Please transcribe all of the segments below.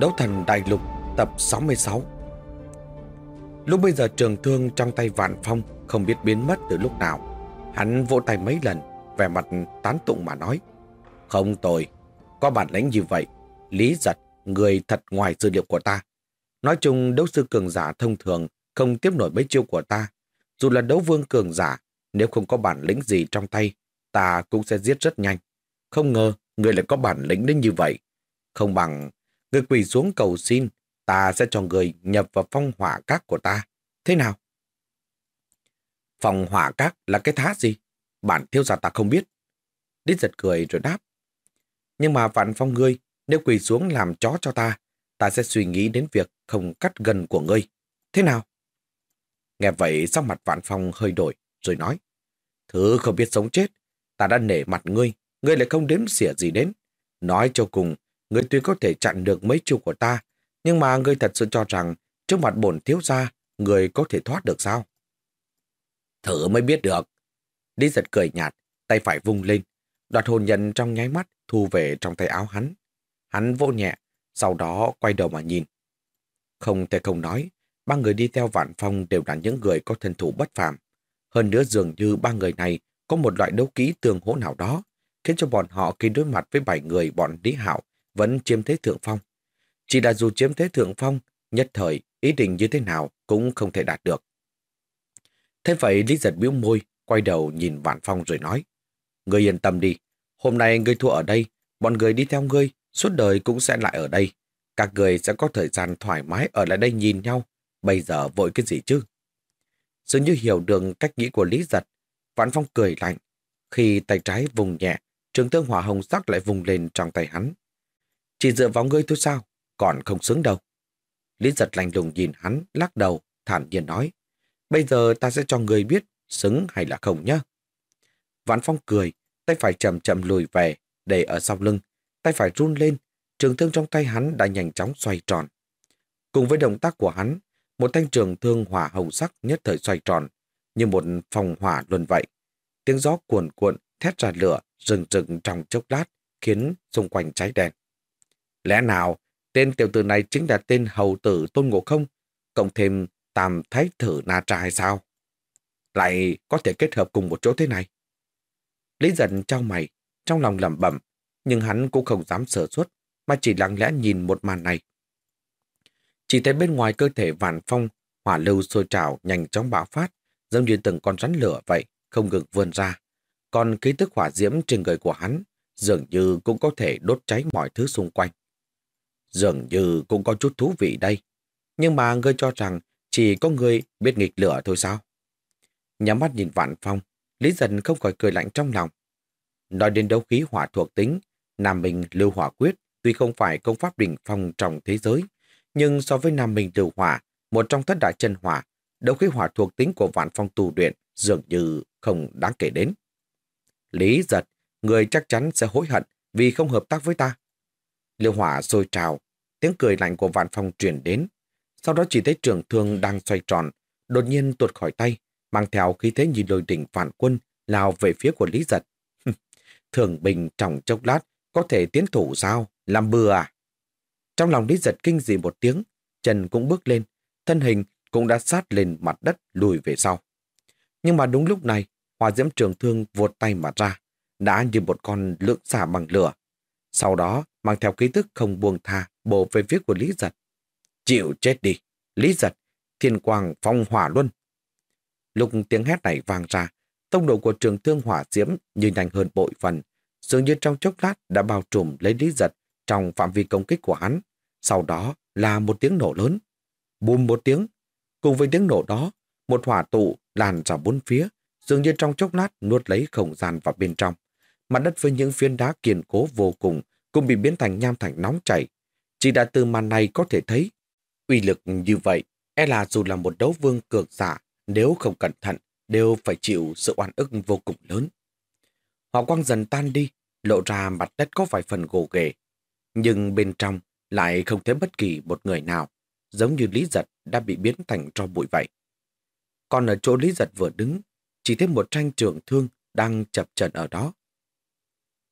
Đấu thần đại lục tập 66 Lúc bây giờ trường thương trong tay Vạn Phong không biết biến mất từ lúc nào. Hắn vỗ tay mấy lần, vẻ mặt tán tụng mà nói. Không tồi, có bản lĩnh như vậy. Lý giật, người thật ngoài dữ liệu của ta. Nói chung đấu sư cường giả thông thường không tiếp nổi mấy chiêu của ta. Dù là đấu vương cường giả, nếu không có bản lĩnh gì trong tay, ta cũng sẽ giết rất nhanh. Không ngờ, người lại có bản lĩnh đến như vậy. Không bằng Người quỳ xuống cầu xin, ta sẽ cho người nhập vào phong hỏa các của ta. Thế nào? Phong hỏa các là cái thá gì? Bản thiếu giả ta không biết. Đít giật cười rồi đáp. Nhưng mà vạn phong ngươi, nếu quỳ xuống làm chó cho ta, ta sẽ suy nghĩ đến việc không cắt gần của ngươi. Thế nào? Nghe vậy sắc mặt vạn phong hơi đổi, rồi nói. Thứ không biết sống chết, ta đã nể mặt ngươi, ngươi lại không đếm xỉa gì đến. Nói cho cùng, Ngươi tuy có thể chặn được mấy chiêu của ta, nhưng mà ngươi thật sự cho rằng trước mặt bổn thiếu gia, người có thể thoát được sao? Thử mới biết được. Lý giật cười nhạt, tay phải vung lên, đoạt hồn nhân trong nháy mắt thu về trong tay áo hắn. Hắn vỗ nhẹ, sau đó quay đầu mà nhìn. Không thể không nói, ba người đi theo vạn phong đều là những người có thân thủ bất phàm. Hơn nữa dường như ba người này có một loại đấu kỹ tương hỗ nào đó, khiến cho bọn họ khi đối mặt với bảy người bọn Lý Hạo vẫn chiếm thế thượng phong. Chỉ là dù chiếm thế thượng phong, nhất thời ý định như thế nào cũng không thể đạt được. Thế vậy Lý giật biếu môi, quay đầu nhìn Vạn Phong rồi nói. Ngươi yên tâm đi, hôm nay ngươi thua ở đây, bọn người đi theo ngươi, suốt đời cũng sẽ lại ở đây. Các người sẽ có thời gian thoải mái ở lại đây nhìn nhau, bây giờ vội cái gì chứ? Dường như hiểu được cách nghĩ của Lý giật, Vạn Phong cười lạnh. Khi tay trái vùng nhẹ, trường thương hỏa hồng sắc lại vùng lên trong tay hắn. Chỉ dựa vào ngươi thôi sao? Còn không xứng đâu. Lý giật lành lùng nhìn hắn, lắc đầu, thản nhiên nói. Bây giờ ta sẽ cho ngươi biết xứng hay là không nhá. Vạn Phong cười, tay phải chậm chậm lùi về, để ở sau lưng. Tay phải run lên, trường thương trong tay hắn đã nhanh chóng xoay tròn. Cùng với động tác của hắn, một thanh trường thương hỏa hồng sắc nhất thời xoay tròn, như một phòng hỏa luôn vậy. Tiếng gió cuồn cuộn, thét ra lửa, rừng rừng trong chốc lát, khiến xung quanh cháy đèn. Lẽ nào tên tiểu tử này chính là tên hầu tử Tôn Ngộ Không, cộng thêm tam thái thử na trai sao? Lại có thể kết hợp cùng một chỗ thế này. Lý giận trao mày, trong lòng lẩm bẩm, nhưng hắn cũng không dám sở xuất mà chỉ lặng lẽ nhìn một màn này. Chỉ thấy bên ngoài cơ thể vạn phong, hỏa lưu sôi trào nhanh chóng bạo phát, giống như từng con rắn lửa vậy, không ngừng vươn ra. Còn ký tức hỏa diễm trên người của hắn dường như cũng có thể đốt cháy mọi thứ xung quanh. Dường như cũng có chút thú vị đây. Nhưng mà ngươi cho rằng chỉ có ngươi biết nghịch lửa thôi sao? Nhắm mắt nhìn Vạn Phong, Lý Dân không khỏi cười lạnh trong lòng. Nói đến đấu khí hỏa thuộc tính, Nam Minh lưu hỏa quyết tuy không phải công pháp đỉnh phong trong thế giới, nhưng so với Nam Minh lưu hỏa, một trong thất đại chân hỏa, đấu khí hỏa thuộc tính của Vạn Phong tu luyện dường như không đáng kể đến. Lý giật, người chắc chắn sẽ hối hận vì không hợp tác với ta. Liêu hỏa sôi trào, tiếng cười lạnh của vạn phong truyền đến. Sau đó chỉ thấy trường thương đang xoay tròn, đột nhiên tuột khỏi tay, mang theo khí thế nhìn lôi đỉnh phản quân lao về phía của Lý Giật. Thường bình trong chốc lát, có thể tiến thủ sao? Làm bừa à? Trong lòng Lý Giật kinh dị một tiếng, trần cũng bước lên, thân hình cũng đã sát lên mặt đất lùi về sau. Nhưng mà đúng lúc này, hòa diễm trường thương vụt tay mà ra, đã như một con lưỡng xả bằng lửa. Sau đó, mang theo ký thức không buông tha, bổ về phía của Lý Giật. Chịu chết đi, Lý Giật, thiên quang phong hỏa luôn. Lúc tiếng hét này vang ra, tốc độ của trường thương hỏa diễm như nhanh hơn bội phần, dường như trong chốc lát đã bao trùm lấy Lý Giật trong phạm vi công kích của hắn. Sau đó là một tiếng nổ lớn. Bùm một tiếng. Cùng với tiếng nổ đó, một hỏa tụ làn ra bốn phía, dường như trong chốc lát nuốt lấy không gian vào bên trong. Mặt đất với những phiến đá kiên cố vô cùng cũng bị biến thành nham thạch nóng chảy. Chỉ đã từ màn này có thể thấy, uy lực như vậy, e là dù là một đấu vương cường giả, nếu không cẩn thận, đều phải chịu sự oan ức vô cùng lớn. Họ quang dần tan đi, lộ ra mặt đất có vài phần gồ ghề, nhưng bên trong lại không thấy bất kỳ một người nào, giống như Lý Giật đã bị biến thành tro bụi vậy. Còn ở chỗ Lý Giật vừa đứng, chỉ thấy một tranh trường thương đang chập trần ở đó.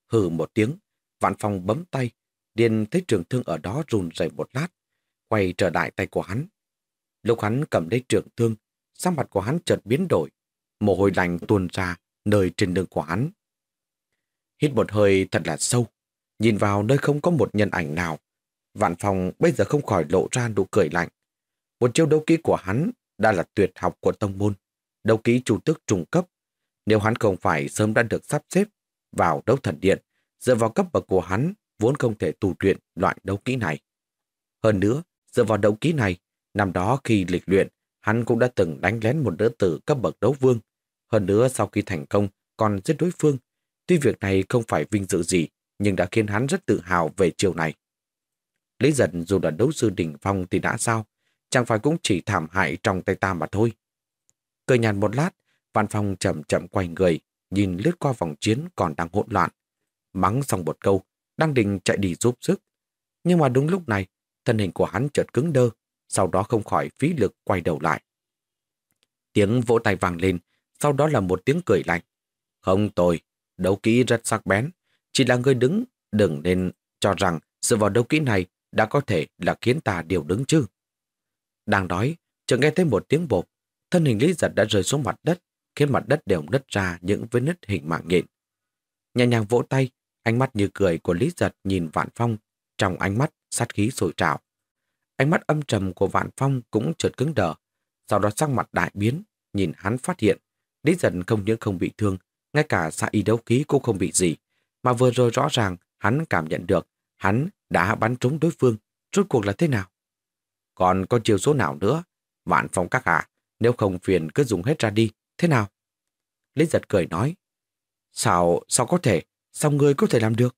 Hừ một tiếng, Vạn Phong bấm tay, điên thấy trường thương ở đó run rẩy một lát, quay trở lại tay của hắn. Lúc hắn cầm lấy trường thương, sắc mặt của hắn chợt biến đổi, mồ hôi lạnh tuôn ra nơi trên đường của hắn. Hít một hơi thật là sâu, nhìn vào nơi không có một nhân ảnh nào. Vạn Phong bây giờ không khỏi lộ ra nụ cười lạnh. Một chiêu đấu kỹ của hắn đã là tuyệt học của tông môn, đấu kỹ chủ tước trung cấp. Nếu hắn không phải sớm đã được sắp xếp vào đấu thần điện, dựa vào cấp bậc của hắn vốn không thể tu luyện loại đấu kỹ này. Hơn nữa, dựa vào đấu kỹ này, năm đó khi lịch luyện, hắn cũng đã từng đánh lén một nữ tử cấp bậc đấu vương. Hơn nữa sau khi thành công còn giết đối phương. Tuy việc này không phải vinh dự gì, nhưng đã khiến hắn rất tự hào về chiều này. Lý giận dù là đấu sư đỉnh phong thì đã sao, chẳng phải cũng chỉ thảm hại trong tay ta mà thôi. Cười nhàn một lát, Văn Phong chậm chậm quay người, nhìn lướt qua vòng chiến còn đang hỗn loạn. Mắng xong một câu, đang định chạy đi giúp sức. Nhưng mà đúng lúc này, thân hình của hắn chợt cứng đơ, sau đó không khỏi phí lực quay đầu lại. Tiếng vỗ tay vang lên, sau đó là một tiếng cười lạnh. Không tồi, đấu kỹ rất sắc bén. Chỉ là người đứng, đừng nên cho rằng sự vào đấu kỹ này đã có thể là khiến ta điều đứng chứ. Đang nói, chợt nghe thấy một tiếng bột, thân hình Lý Giật đã rơi xuống mặt đất, khiến mặt đất đều nứt ra những vết nứt hình mạng nhện. Nhẹ nhàng vỗ tay, ánh mắt như cười của Lý Giật nhìn Vạn Phong, trong ánh mắt sát khí sôi trào. Ánh mắt âm trầm của Vạn Phong cũng chợt cứng đờ, sau đó sắc mặt đại biến, nhìn hắn phát hiện. Lý Giật không những không bị thương, ngay cả xạ y đấu khí cũng không bị gì, mà vừa rồi rõ ràng hắn cảm nhận được hắn đã bắn trúng đối phương, rốt cuộc là thế nào? Còn có chiều số nào nữa? Vạn Phong các hạ, nếu không phiền cứ dùng hết ra đi, thế nào? Lý giật cười nói, sao, sao có thể, sao ngươi có thể làm được?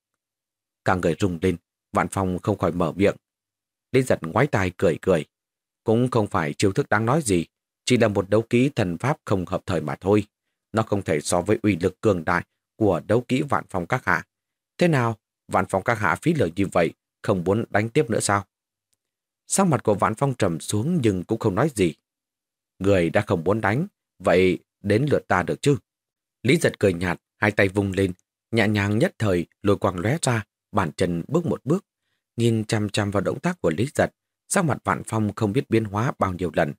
Cả người rung lên, Vạn Phong không khỏi mở miệng. Lý giật ngoái tai cười cười, cũng không phải chiêu thức đáng nói gì, chỉ là một đấu kỹ thần pháp không hợp thời mà thôi. Nó không thể so với uy lực cường đại của đấu kỹ Vạn Phong các hạ. Thế nào, Vạn Phong các hạ phí lời như vậy, không muốn đánh tiếp nữa sao? Sắc mặt của Vạn Phong trầm xuống nhưng cũng không nói gì. Người đã không muốn đánh, vậy đến lượt ta được chứ? Lý giật cười nhạt, hai tay vung lên, nhẹ nhàng nhất thời lôi quang lóe ra, bàn chân bước một bước. Nhìn chăm chăm vào động tác của Lý giật, sắc mặt Vạn Phong không biết biến hóa bao nhiêu lần.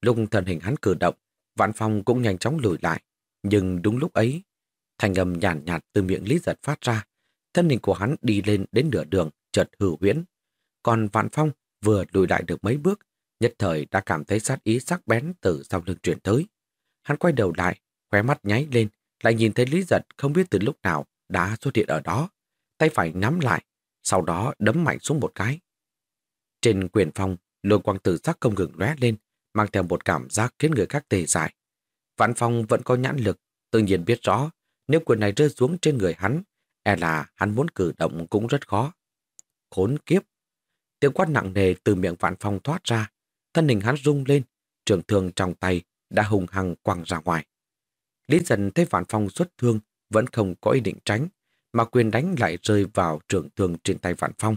Lúc thân hình hắn cử động, Vạn Phong cũng nhanh chóng lùi lại. Nhưng đúng lúc ấy, thành âm nhàn nhạt, từ miệng Lý giật phát ra. Thân hình của hắn đi lên đến nửa đường, chợt hử huyễn. Còn Vạn Phong vừa lùi lại được mấy bước, nhất thời đã cảm thấy sát ý sắc bén từ sau lưng chuyển tới. Hắn quay đầu lại, khóe mắt nháy lên, lại nhìn thấy Lý Giật không biết từ lúc nào đã xuất hiện ở đó. Tay phải nắm lại, sau đó đấm mạnh xuống một cái. Trên quyền phong, lôi quang tử sắc không ngừng lóe lên, mang theo một cảm giác khiến người khác tê dại. Vạn Phong vẫn có nhãn lực, tự nhiên biết rõ, nếu quyền này rơi xuống trên người hắn, e là hắn muốn cử động cũng rất khó. Khốn kiếp! Tiếng quát nặng nề từ miệng Vạn Phong thoát ra, thân hình hắn rung lên, trường thương trong tay đã hùng hăng quăng ra ngoài. Lý dần thấy Vạn Phong xuất thương, vẫn không có ý định tránh, mà quyền đánh lại rơi vào trường thương trên tay Vạn Phong.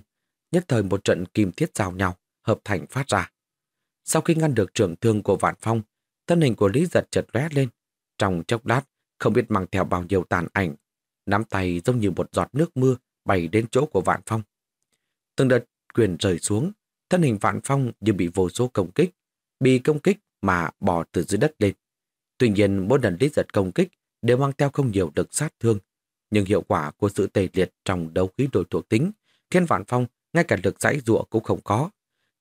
Nhất thời một trận kim thiết giao nhau, hợp thành phát ra. Sau khi ngăn được trường thương của Vạn Phong, thân hình của Lý giật chợt lóe lên. Trong chốc lát, không biết mang theo bao nhiêu tàn ảnh. Nắm tay giống như một giọt nước mưa bay đến chỗ của Vạn Phong. Từng đợt quyền rời xuống, thân hình Vạn Phong như bị vô số công kích, bị công kích mà bò từ dưới đất lên. Tuy nhiên mỗi lần Lý giật công kích đều mang theo không nhiều lực sát thương, nhưng hiệu quả của sự tề liệt trong đấu khí đổi thuộc tính khiến Vạn Phong ngay cả lực giải dụa cũng không có.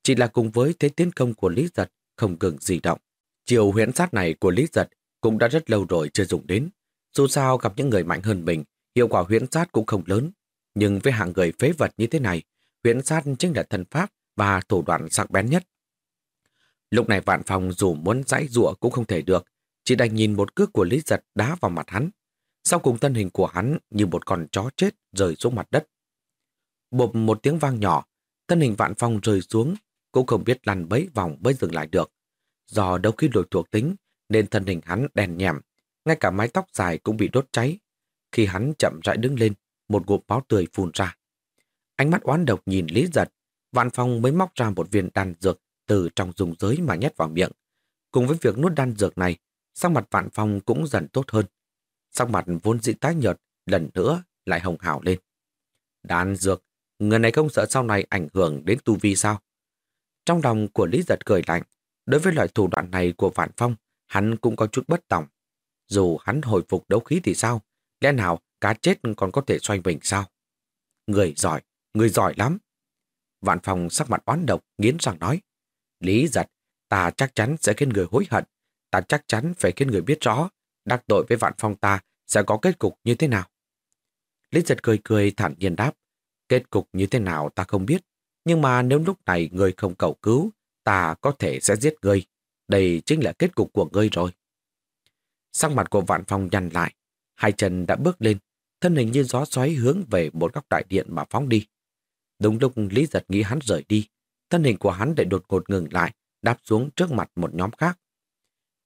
Chỉ là cùng với thế tiến công của Lý Giật không ngừng gì động. Chiều huyễn sát này của Lý Giật cũng đã rất lâu rồi chưa dùng đến. Dù sao gặp những người mạnh hơn mình, hiệu quả huyễn sát cũng không lớn. Nhưng với hạng người phế vật như thế này, huyễn sát chính là thần pháp và thủ đoạn sắc bén nhất. Lúc này Vạn Phong dù muốn giải dụa cũng không thể được, chỉ đành nhìn một cước của Lý Giật đá vào mặt hắn. Sau cùng thân hình của hắn như một con chó chết rơi xuống mặt đất. Bộp một tiếng vang nhỏ, thân hình vạn phong rơi xuống, cũng không biết lăn bấy vòng mới dừng lại được. Do đâu khi đổi thuộc tính, nên thân hình hắn đèn nhèm, ngay cả mái tóc dài cũng bị đốt cháy. Khi hắn chậm rãi đứng lên, một ngụm máu tươi phun ra. Ánh mắt oán độc nhìn Lý Giật, Vạn Phong mới móc ra một viên đan dược từ trong dùng giới mà nhét vào miệng. Cùng với việc nuốt đan dược này, sắc mặt Vạn Phong cũng dần tốt hơn. Sắc mặt vốn dị tái nhợt, lần nữa lại hồng hào lên. Đan dược, người này không sợ sau này ảnh hưởng đến tu vi sao? Trong lòng của Lý Giật cười lạnh, đối với loại thủ đoạn này của Vạn Phong, hắn cũng có chút bất tỏng. Dù hắn hồi phục đấu khí thì sao? Lẽ nào cá chết còn có thể xoay mình sao? Người giỏi, người giỏi lắm. Vạn Phong sắc mặt oán độc, nghiến răng nói. Lý giật, ta chắc chắn sẽ khiến người hối hận. Ta chắc chắn phải khiến người biết rõ, đắc tội với Vạn Phong ta sẽ có kết cục như thế nào. Lý giật cười cười thản nhiên đáp. Kết cục như thế nào ta không biết. Nhưng mà nếu lúc này người không cầu cứu, ta có thể sẽ giết người. Đây chính là kết cục của ngươi rồi. Sắc mặt của Vạn Phong nhăn lại. Hai chân đã bước lên, thân hình như gió xoáy hướng về một góc đại điện mà phóng đi. Đúng lúc Lý Giật nghĩ hắn rời đi, thân hình của hắn lại đột ngột ngừng lại, đáp xuống trước mặt một nhóm khác.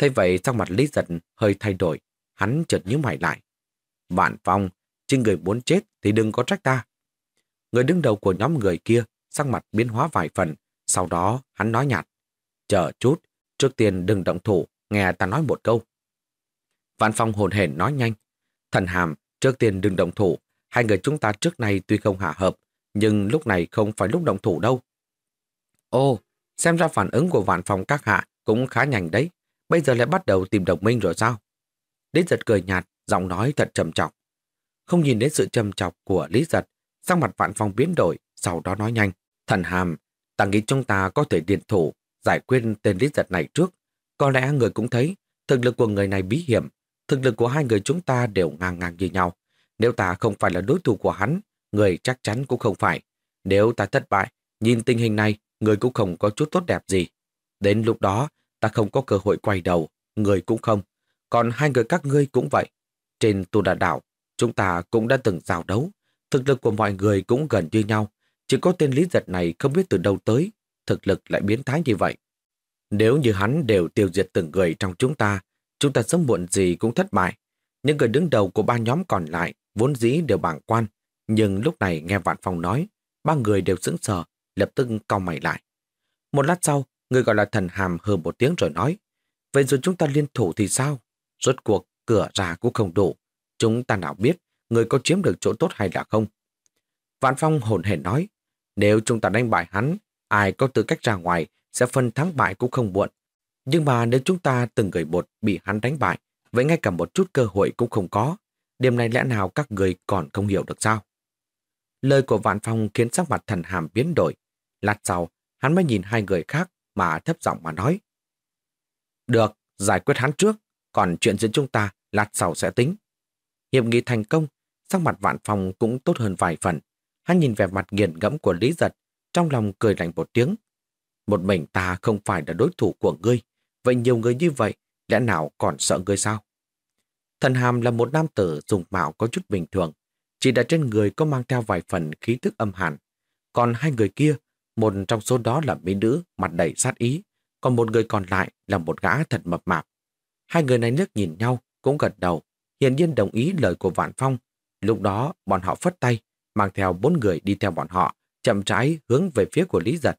Thế vậy sắc mặt Lý Giật hơi thay đổi, hắn chợt nhíu mày lại. Vạn Phong, chứ người muốn chết thì đừng có trách ta. Người đứng đầu của nhóm người kia sắc mặt biến hóa vài phần, sau đó hắn nói nhạt. Chờ chút, trước tiên đừng động thủ, nghe ta nói một câu. Vạn Phong hồn hển nói nhanh. Thần hàm, trước tiên đừng động thủ, hai người chúng ta trước nay tuy không hạ hợp, nhưng lúc này không phải lúc động thủ đâu. Ô, xem ra phản ứng của Vạn Phong các hạ cũng khá nhanh đấy. Bây giờ lại bắt đầu tìm đồng minh rồi sao? Lý giật cười nhạt, giọng nói thật trầm trọng. Không nhìn đến sự trầm trọng của Lý giật, sang mặt Vạn Phong biến đổi, sau đó nói nhanh. Thần hàm, ta nghĩ chúng ta có thể điện thủ, giải quyết tên Lý giật này trước. Có lẽ người cũng thấy, thực lực của người này bí hiểm, thực lực của hai người chúng ta đều ngang ngang như nhau. Nếu ta không phải là đối thủ của hắn, người chắc chắn cũng không phải. Nếu ta thất bại, nhìn tình hình này, người cũng không có chút tốt đẹp gì. Đến lúc đó, ta không có cơ hội quay đầu, người cũng không. Còn hai người các ngươi cũng vậy. Trên tu đà đảo, chúng ta cũng đã từng giao đấu. Thực lực của mọi người cũng gần như nhau. Chỉ có tên lý giật này không biết từ đâu tới, thực lực lại biến thái như vậy. Nếu như hắn đều tiêu diệt từng người trong chúng ta, chúng ta sớm muộn gì cũng thất bại. Những người đứng đầu của ba nhóm còn lại vốn dĩ đều bảng quan, nhưng lúc này nghe Vạn Phong nói, ba người đều sững sờ, lập tức cau mày lại. Một lát sau, người gọi là thần hàm hừ một tiếng rồi nói, vậy rồi chúng ta liên thủ thì sao? Rốt cuộc, cửa ra cũng không đủ. Chúng ta nào biết người có chiếm được chỗ tốt hay là không? Vạn Phong hồn hển nói, nếu chúng ta đánh bại hắn, ai có tư cách ra ngoài sẽ phân thắng bại cũng không muộn. Nhưng mà nếu chúng ta từng người một bị hắn đánh bại, vậy ngay cả một chút cơ hội cũng không có. Điểm này lẽ nào các người còn không hiểu được sao? Lời của Vạn Phong khiến sắc mặt thần hàm biến đổi. Lát sau, hắn mới nhìn hai người khác mà thấp giọng mà nói. Được, giải quyết hắn trước, còn chuyện giữa chúng ta lát sau sẽ tính. Hiệp nghị thành công, sắc mặt Vạn phòng cũng tốt hơn vài phần. Hắn nhìn về mặt nghiền ngẫm của Lý Giật, trong lòng cười lạnh một tiếng. Một mình ta không phải là đối thủ của ngươi, vậy nhiều người như vậy, lẽ nào còn sợ ngươi sao? Thần Hàm là một nam tử dùng mạo có chút bình thường, chỉ đã trên người có mang theo vài phần khí thức âm hàn. Còn hai người kia, một trong số đó là mỹ nữ mặt đầy sát ý, còn một người còn lại là một gã thật mập mạp. Hai người này nước nhìn nhau, cũng gật đầu, hiển nhiên đồng ý lời của Vạn Phong. Lúc đó, bọn họ phất tay, mang theo bốn người đi theo bọn họ, chậm rãi hướng về phía của Lý Giật.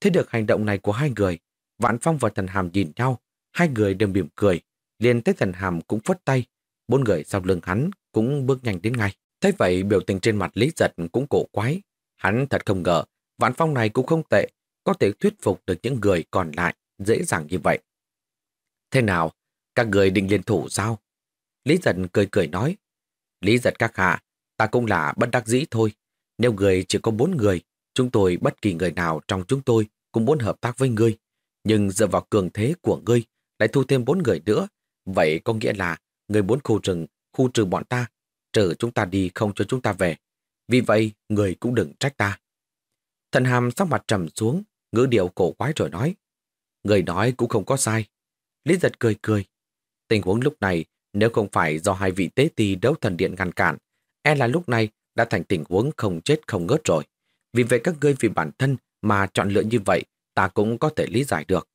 Thế được hành động này của hai người, Vạn Phong và Thần Hàm nhìn nhau, hai người đều mỉm cười, liền tới Thần Hàm cũng phất tay, bốn người sau lưng hắn cũng bước nhanh đến ngay. Thế vậy biểu tình trên mặt Lý Giật cũng cổ quái. Hắn thật không ngờ, Vạn Phong này cũng không tệ, có thể thuyết phục được những người còn lại dễ dàng như vậy. Thế nào, các người định liên thủ sao? Lý Giật cười cười nói. Lý Giật các hạ, ta cũng là bất đắc dĩ thôi. Nếu người chỉ có bốn người, chúng tôi bất kỳ người nào trong chúng tôi cũng muốn hợp tác với ngươi. Nhưng dựa vào cường thế của ngươi, lại thu thêm bốn người nữa. Vậy có nghĩa là người muốn khu rừng, khu trừ bọn ta trừ chúng ta đi không cho chúng ta về. Vì vậy, người cũng đừng trách ta. Thần hàm sắc mặt trầm xuống, ngữ điệu cổ quái rồi nói. Người nói cũng không có sai. Lý giật cười cười. Tình huống lúc này, nếu không phải do hai vị tế tì đấu thần điện ngăn cản, e là lúc này đã thành tình huống không chết không ngớt rồi. Vì vậy các ngươi vì bản thân mà chọn lựa như vậy, ta cũng có thể lý giải được.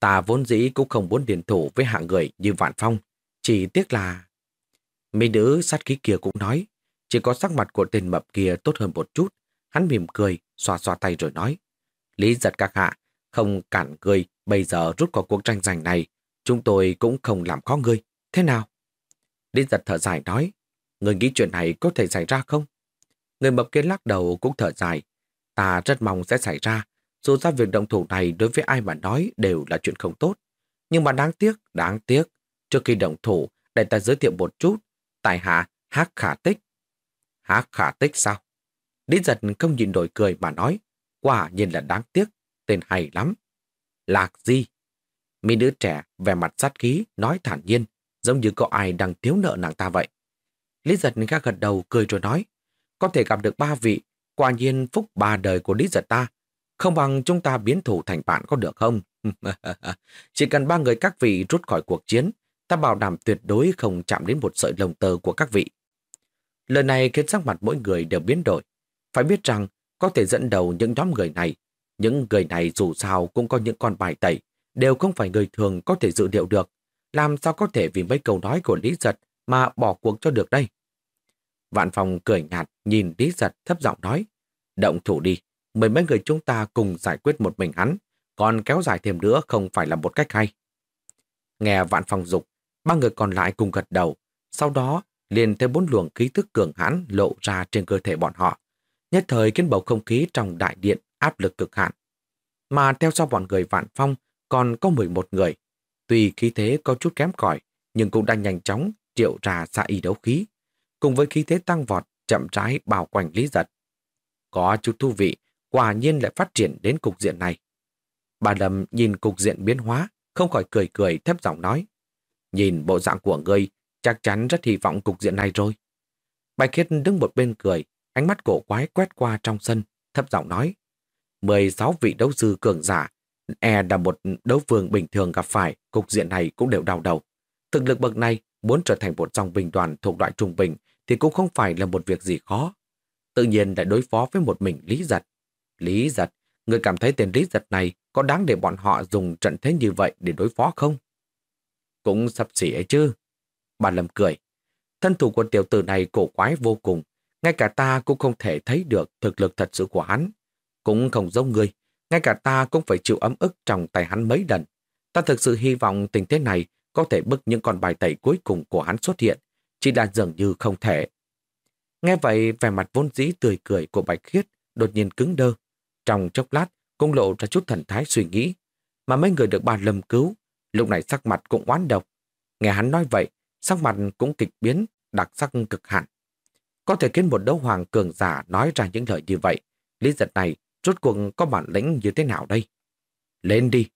Ta vốn dĩ cũng không muốn điền thủ với hạng người như Vạn Phong, chỉ tiếc là... Mỹ nữ sát khí kia cũng nói, chỉ có sắc mặt của tên mập kia tốt hơn một chút. Hắn mỉm cười, xoa xoa tay rồi nói. Lý giật các hạ, không cản ngươi, bây giờ rút khỏi cuộc tranh giành này, chúng tôi cũng không làm khó ngươi. Thế nào? Lý giật thở dài nói, người nghĩ chuyện này có thể xảy ra không? Người mập kia lắc đầu cũng thở dài. Ta rất mong sẽ xảy ra, dù ra việc động thủ này đối với ai mà nói đều là chuyện không tốt. Nhưng mà đáng tiếc, đáng tiếc, trước khi động thủ, để ta giới thiệu một chút, tại hạ Hắc Khả Tích. Hắc Khả Tích sao? Lý giật không nhìn nổi cười mà nói, quả nhiên là đáng tiếc, tên hay lắm. Lạc gì? Mỹ nữ trẻ vẻ mặt sát khí, nói thản nhiên, giống như có ai đang thiếu nợ nàng ta vậy. Lý giật gác gật đầu cười rồi nói, có thể gặp được ba vị, quả nhiên phúc ba đời của Lý giật ta, không bằng chúng ta biến thủ thành bạn có được không? Chỉ cần ba người các vị rút khỏi cuộc chiến, ta bảo đảm tuyệt đối không chạm đến một sợi lồng tơ của các vị. Lời này khiến sắc mặt mỗi người đều biến đổi. Phải biết rằng, có thể dẫn đầu những nhóm người này. Những người này dù sao cũng có những con bài tẩy, đều không phải người thường có thể dự liệu được. Làm sao có thể vì mấy câu nói của Lý Giật mà bỏ cuộc cho được đây? Vạn Phòng cười nhạt nhìn Lý Giật thấp giọng nói, động thủ đi, mười mấy người chúng ta cùng giải quyết một mình hắn, còn kéo dài thêm nữa không phải là một cách hay. Nghe Vạn Phòng dục, ba người còn lại cùng gật đầu, sau đó liền thấy bốn luồng khí thức cường hãn lộ ra trên cơ thể bọn họ. Nhất thời khiến bầu không khí trong đại điện áp lực cực hạn. Mà theo sau bọn người Vạn Phong còn có 11 người. Tuy khí thế có chút kém cỏi nhưng cũng đang nhanh chóng triệu ra xa y đấu khí. Cùng với khí thế tăng vọt, chậm rãi bao quanh lý giật. Có chút thú vị, quả nhiên lại phát triển đến cục diện này. Bà Lâm nhìn cục diện biến hóa, không khỏi cười cười thấp giọng nói. Nhìn bộ dạng của ngươi, chắc chắn rất hy vọng cục diện này rồi. Bạch Khiết đứng một bên cười, ánh mắt cổ quái quét qua trong sân, thấp giọng nói. 16 vị đấu sư cường giả, e là một đấu vương bình thường gặp phải, cục diện này cũng đều đau đầu. Thực lực bậc này, muốn trở thành một dòng bình đoàn thuộc loại trung bình thì cũng không phải là một việc gì khó. Tự nhiên lại đối phó với một mình Lý Giật. Lý Giật, người cảm thấy tên Lý Giật này có đáng để bọn họ dùng trận thế như vậy để đối phó không? Cũng sắp xỉ ấy chứ. Bà Lâm cười. Thân thủ của tiểu tử này cổ quái vô cùng. Ngay cả ta cũng không thể thấy được thực lực thật sự của hắn. Cũng không giống người. Ngay cả ta cũng phải chịu ấm ức trong tay hắn mấy lần. Ta thực sự hy vọng tình thế này có thể bức những con bài tẩy cuối cùng của hắn xuất hiện. Chỉ là dường như không thể. Nghe vậy, vẻ mặt vốn dĩ tươi cười của Bạch Khiết đột nhiên cứng đơ. Trong chốc lát, cũng lộ ra chút thần thái suy nghĩ. Mà mấy người được bà Lâm cứu, lúc này sắc mặt cũng oán độc. Nghe hắn nói vậy, sắc mặt cũng kịch biến, đặc sắc cực hạn. Có thể khiến một đấu hoàng cường giả nói ra những lời như vậy. Lý giật này rốt cuộc có bản lĩnh như thế nào đây? Lên đi!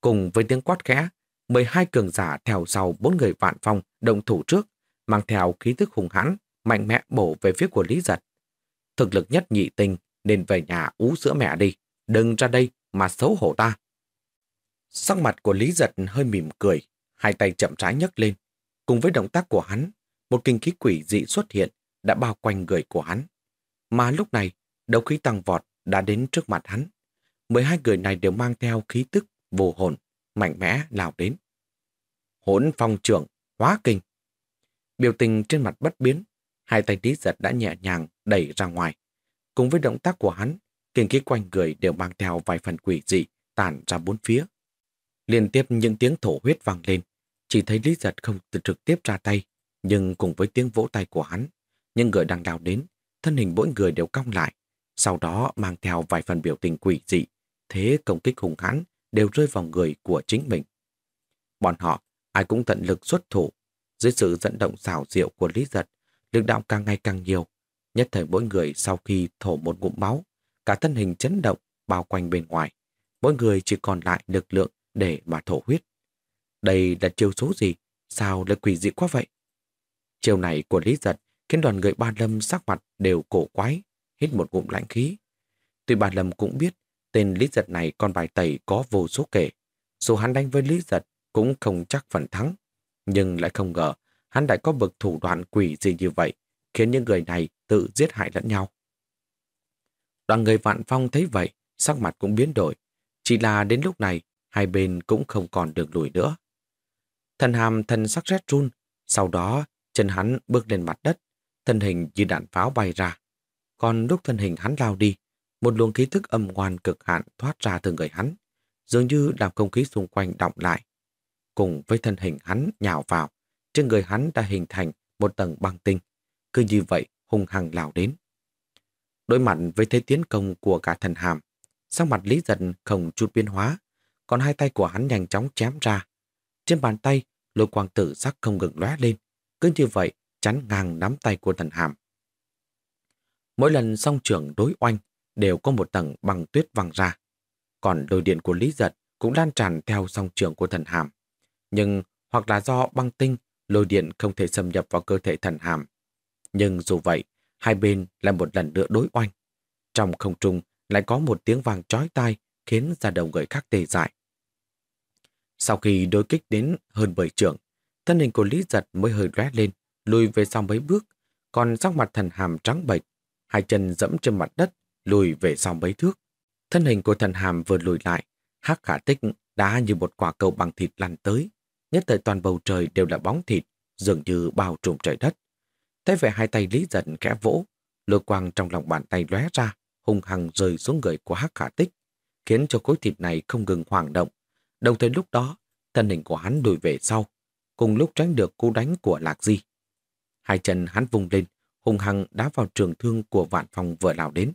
Cùng với tiếng quát khẽ, 12 cường giả theo sau bốn người vạn phong động thủ trước, mang theo khí thức hùng hãn, mạnh mẽ bổ về phía của Lý giật. Thực lực nhất nhị tinh nên về nhà ú sữa mẹ đi, đừng ra đây mà xấu hổ ta. Sắc mặt của Lý giật hơi mỉm cười, hai tay chậm rãi nhấc lên. Cùng với động tác của hắn, một kinh khí quỷ dị xuất hiện đã bao quanh người của hắn. Mà lúc này, đấu khí tăng vọt đã đến trước mặt hắn. 12 người này đều mang theo khí tức vô hồn, mạnh mẽ lao đến. Hỗn phong trưởng, hóa kinh. Biểu tình trên mặt bất biến, hai tay lý giật đã nhẹ nhàng đẩy ra ngoài. Cùng với động tác của hắn, kinh khí quanh người đều mang theo vài phần quỷ dị tản ra bốn phía. Liên tiếp những tiếng thổ huyết vang lên, chỉ thấy Lý Giật không từ trực tiếp ra tay, nhưng cùng với tiếng vỗ tay của hắn, những người đang đào đến, thân hình mỗi người đều cong lại, sau đó mang theo vài phần biểu tình quỷ dị, thế công kích hùng hãn đều rơi vào người của chính mình. Bọn họ, ai cũng tận lực xuất thủ, dưới sự dẫn động xảo diệu của Lý Giật, lực đạo càng ngày càng nhiều. Nhất thời mỗi người sau khi thổ một ngụm máu, cả thân hình chấn động bao quanh bên ngoài. Mỗi người chỉ còn lại lực lượng để mà thổ huyết. Đây là chiêu số gì? Sao lại quỷ dị quá vậy? Chiều này của Lý Giật khiến đoàn người Ba Lâm sắc mặt đều cổ quái, hít một ngụm lạnh khí. Tuy Ba Lâm cũng biết tên Lý Giật này con bài tẩy có vô số kể. Dù hắn đánh với Lý Giật cũng không chắc phần thắng. Nhưng lại không ngờ hắn lại có bậc thủ đoạn quỷ gì như vậy. khiến những người này tự giết hại lẫn nhau. Đoàn người vạn phong thấy vậy, sắc mặt cũng biến đổi. Chỉ là đến lúc này, hai bên cũng không còn được lùi nữa. Thần hàm thần sắc rét run, sau đó chân hắn bước lên mặt đất, thân hình như đạn pháo bay ra. Còn lúc thân hình hắn lao đi, một luồng khí thức âm ngoan cực hạn thoát ra từ người hắn, dường như làm không khí xung quanh động lại. Cùng với thân hình hắn nhào vào, trên người hắn đã hình thành một tầng băng tinh, cứ như vậy hung hăng lao đến. Đối mặt với thế tiến công của cả thần hàm, sắc mặt Lý Giật không chút biến hóa, còn hai tay của hắn nhanh chóng chém ra. Trên bàn tay, lôi quang tử sắc không ngừng lóe lên, cứ như vậy chắn ngang nắm tay của thần hàm. Mỗi lần song trưởng đối oanh đều có một tầng băng tuyết văng ra, còn lôi điện của Lý Giật cũng lan tràn theo song trưởng của thần hàm. Nhưng hoặc là do băng tinh, lôi điện không thể xâm nhập vào cơ thể thần hàm. Nhưng dù vậy, hai bên lại một lần nữa đối oanh. Trong không trung lại có một tiếng vàng chói tai khiến ra đầu người khác tê dại. Sau khi đối kích đến hơn bảy trưởng, thân hình của Lý Giật mới hơi lóe lên, lùi về sau mấy bước, còn sắc mặt thần hàm trắng bệch, hai chân dẫm trên mặt đất, lùi về sau mấy thước. Thân hình của thần hàm vừa lùi lại, hắc khả tích đã như một quả cầu bằng thịt lăn tới. Nhất thời toàn bầu trời đều là bóng thịt, dường như bao trùm trời đất. Thế vậy hai tay Lý giận kẽ vỗ, lôi quang trong lòng bàn tay lóe ra, hung hăng rơi xuống người của hắc khả tích, khiến cho khối thịt này không ngừng hoảng động. Đồng thời lúc đó, thân hình của hắn lùi về sau, cùng lúc tránh được cú đánh của Lạc Di. Hai chân hắn vùng lên, hung hăng đá vào trường thương của vạn phòng vừa lao đến.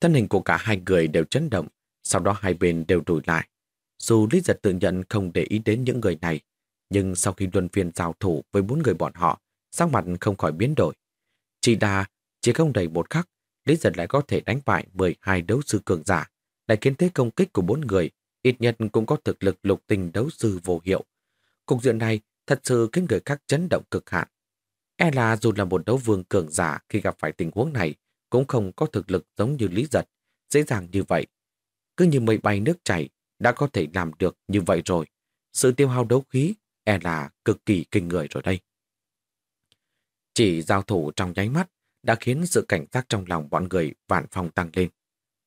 Thân hình của cả hai người đều chấn động, sau đó hai bên đều lùi lại. Dù Lý Giật tự nhận không để ý đến những người này, nhưng sau khi luân phiên giao thủ với bốn người bọn họ, sắc mặt không khỏi biến đổi. Chỉ đà, chỉ không đầy một khắc, Lý Giật lại có thể đánh bại 12 đấu sư cường giả, lại khiến thế công kích của bốn người, ít nhất cũng có thực lực lục tình đấu sư vô hiệu. Cục diện này thật sự khiến người khác chấn động cực hạn. E là dù là một đấu vương cường giả khi gặp phải tình huống này, cũng không có thực lực giống như Lý Giật, dễ dàng như vậy. Cứ như mây bay nước chảy, đã có thể làm được như vậy rồi. Sự tiêu hao đấu khí e là cực kỳ kinh người rồi đây. Chỉ giao thủ trong nháy mắt đã khiến sự cảnh giác trong lòng bọn người vạn phòng tăng lên.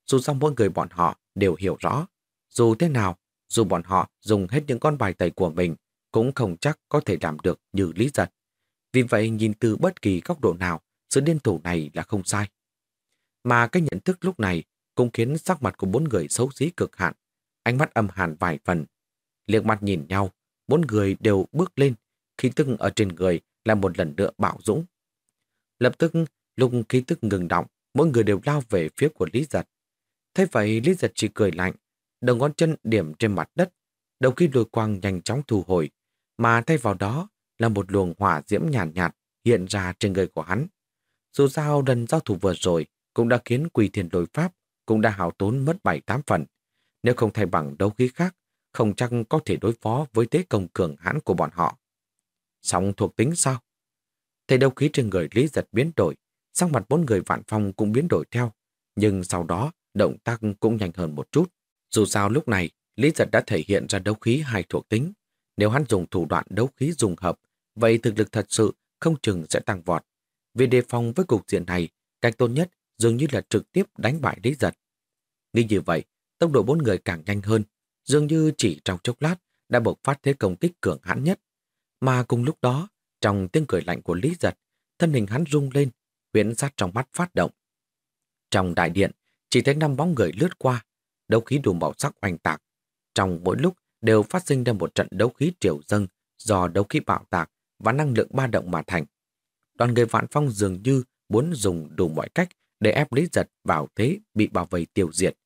Dù sao mỗi người bọn họ đều hiểu rõ, dù thế nào, dù bọn họ dùng hết những con bài tẩy của mình, cũng không chắc có thể làm được như lý giật. Vì vậy nhìn từ bất kỳ góc độ nào, sự điên thủ này là không sai. Mà cái nhận thức lúc này cũng khiến sắc mặt của bốn người xấu xí cực hạn, ánh mắt âm hàn vài phần. Liệt mặt nhìn nhau, bốn người đều bước lên, khí tức ở trên người là một lần nữa bạo dũng. Lập tức, lúc khí tức ngừng động, mỗi người đều lao về phía của Lý Giật. Thế vậy Lý Giật chỉ cười lạnh, đầu ngón chân điểm trên mặt đất, đầu khi lôi quang nhanh chóng thu hồi, mà thay vào đó là một luồng hỏa diễm nhàn nhạt, nhạt hiện ra trên người của hắn. Dù sao lần giao thủ vừa rồi cũng đã khiến quỳ thiền lôi pháp cũng đã hào tốn mất 7-8 phần. Nếu không thay bằng đấu khí khác, không chắc có thể đối phó với thế công cường hãn của bọn họ. Xong thuộc tính sao? Thấy đấu khí trên người Lý giật biến đổi, sắc mặt bốn người vạn phong cũng biến đổi theo, nhưng sau đó động tác cũng nhanh hơn một chút. Dù sao lúc này, Lý giật đã thể hiện ra đấu khí hai thuộc tính. Nếu hắn dùng thủ đoạn đấu khí dùng hợp, vậy thực lực thật sự không chừng sẽ tăng vọt. Vì đề phòng với cục diện này, cách tốt nhất dường như là trực tiếp đánh bại Lý giật. Nghĩ như vậy, tốc độ bốn người càng nhanh hơn, dường như chỉ trong chốc lát đã bộc phát thế công kích cường hãn nhất. Mà cùng lúc đó, trong tiếng cười lạnh của Lý Giật, thân hình hắn rung lên, huyễn sát trong mắt phát động. Trong đại điện, chỉ thấy năm bóng người lướt qua, đấu khí đủ màu sắc oanh tạc. Trong mỗi lúc đều phát sinh ra một trận đấu khí triều dâng do đấu khí bạo tạc và năng lượng ba động mà thành. Đoàn người vạn phong dường như muốn dùng đủ mọi cách để ép Lý Giật vào thế bị bảo vệ tiêu diệt.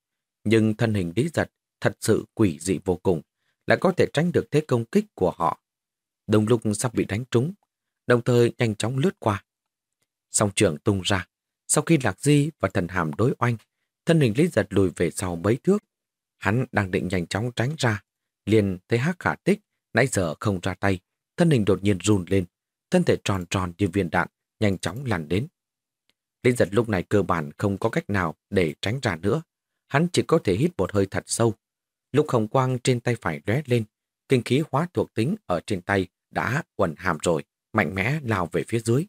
Nhưng thân hình Lý Giật thật sự quỷ dị vô cùng, lại có thể tránh được thế công kích của họ. Đồng lúc sắp bị đánh trúng, đồng thời nhanh chóng lướt qua. Song trưởng tung ra, sau khi Lạc Di và thần hàm đối oanh, thân hình Lý Giật lùi về sau mấy thước. Hắn đang định nhanh chóng tránh ra, liền thấy hắc khả tích, nãy giờ không ra tay, thân hình đột nhiên run lên, thân thể tròn tròn như viên đạn, nhanh chóng lăn đến. Linh giật lúc này cơ bản không có cách nào để tránh ra nữa. Hắn chỉ có thể hít một hơi thật sâu, Lúc hồng quang trên tay phải lóe lên, kinh khí hóa thuộc tính ở trên tay đã quần hàm rồi, mạnh mẽ lao về phía dưới.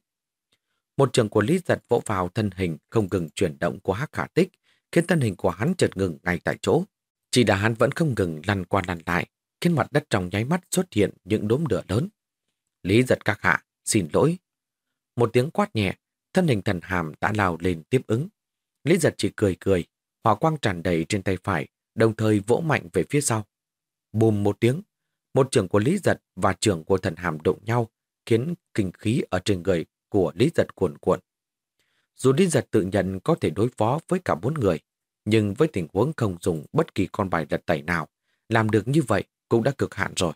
Một trường của Lý Giật vỗ vào thân hình không ngừng chuyển động của Hắc Khả Tích, khiến thân hình của hắn chợt ngừng ngay tại chỗ. Chỉ là hắn vẫn không ngừng lăn qua lăn lại, khiến mặt đất trong nháy mắt xuất hiện những đốm lửa lớn. Lý Giật các hạ, xin lỗi. Một tiếng quát nhẹ, thân hình thần hàm đã lao lên tiếp ứng. Lý Giật chỉ cười cười, hỏa quang tràn đầy trên tay phải, đồng thời vỗ mạnh về phía sau. Bùm một tiếng, một trường của Lý Giật và trường của thần hàm đụng nhau, khiến kinh khí ở trên người của Lý Giật cuộn cuộn. Dù Lý Giật tự nhận có thể đối phó với cả bốn người, nhưng với tình huống không dùng bất kỳ con bài lật tẩy nào, làm được như vậy cũng đã cực hạn rồi.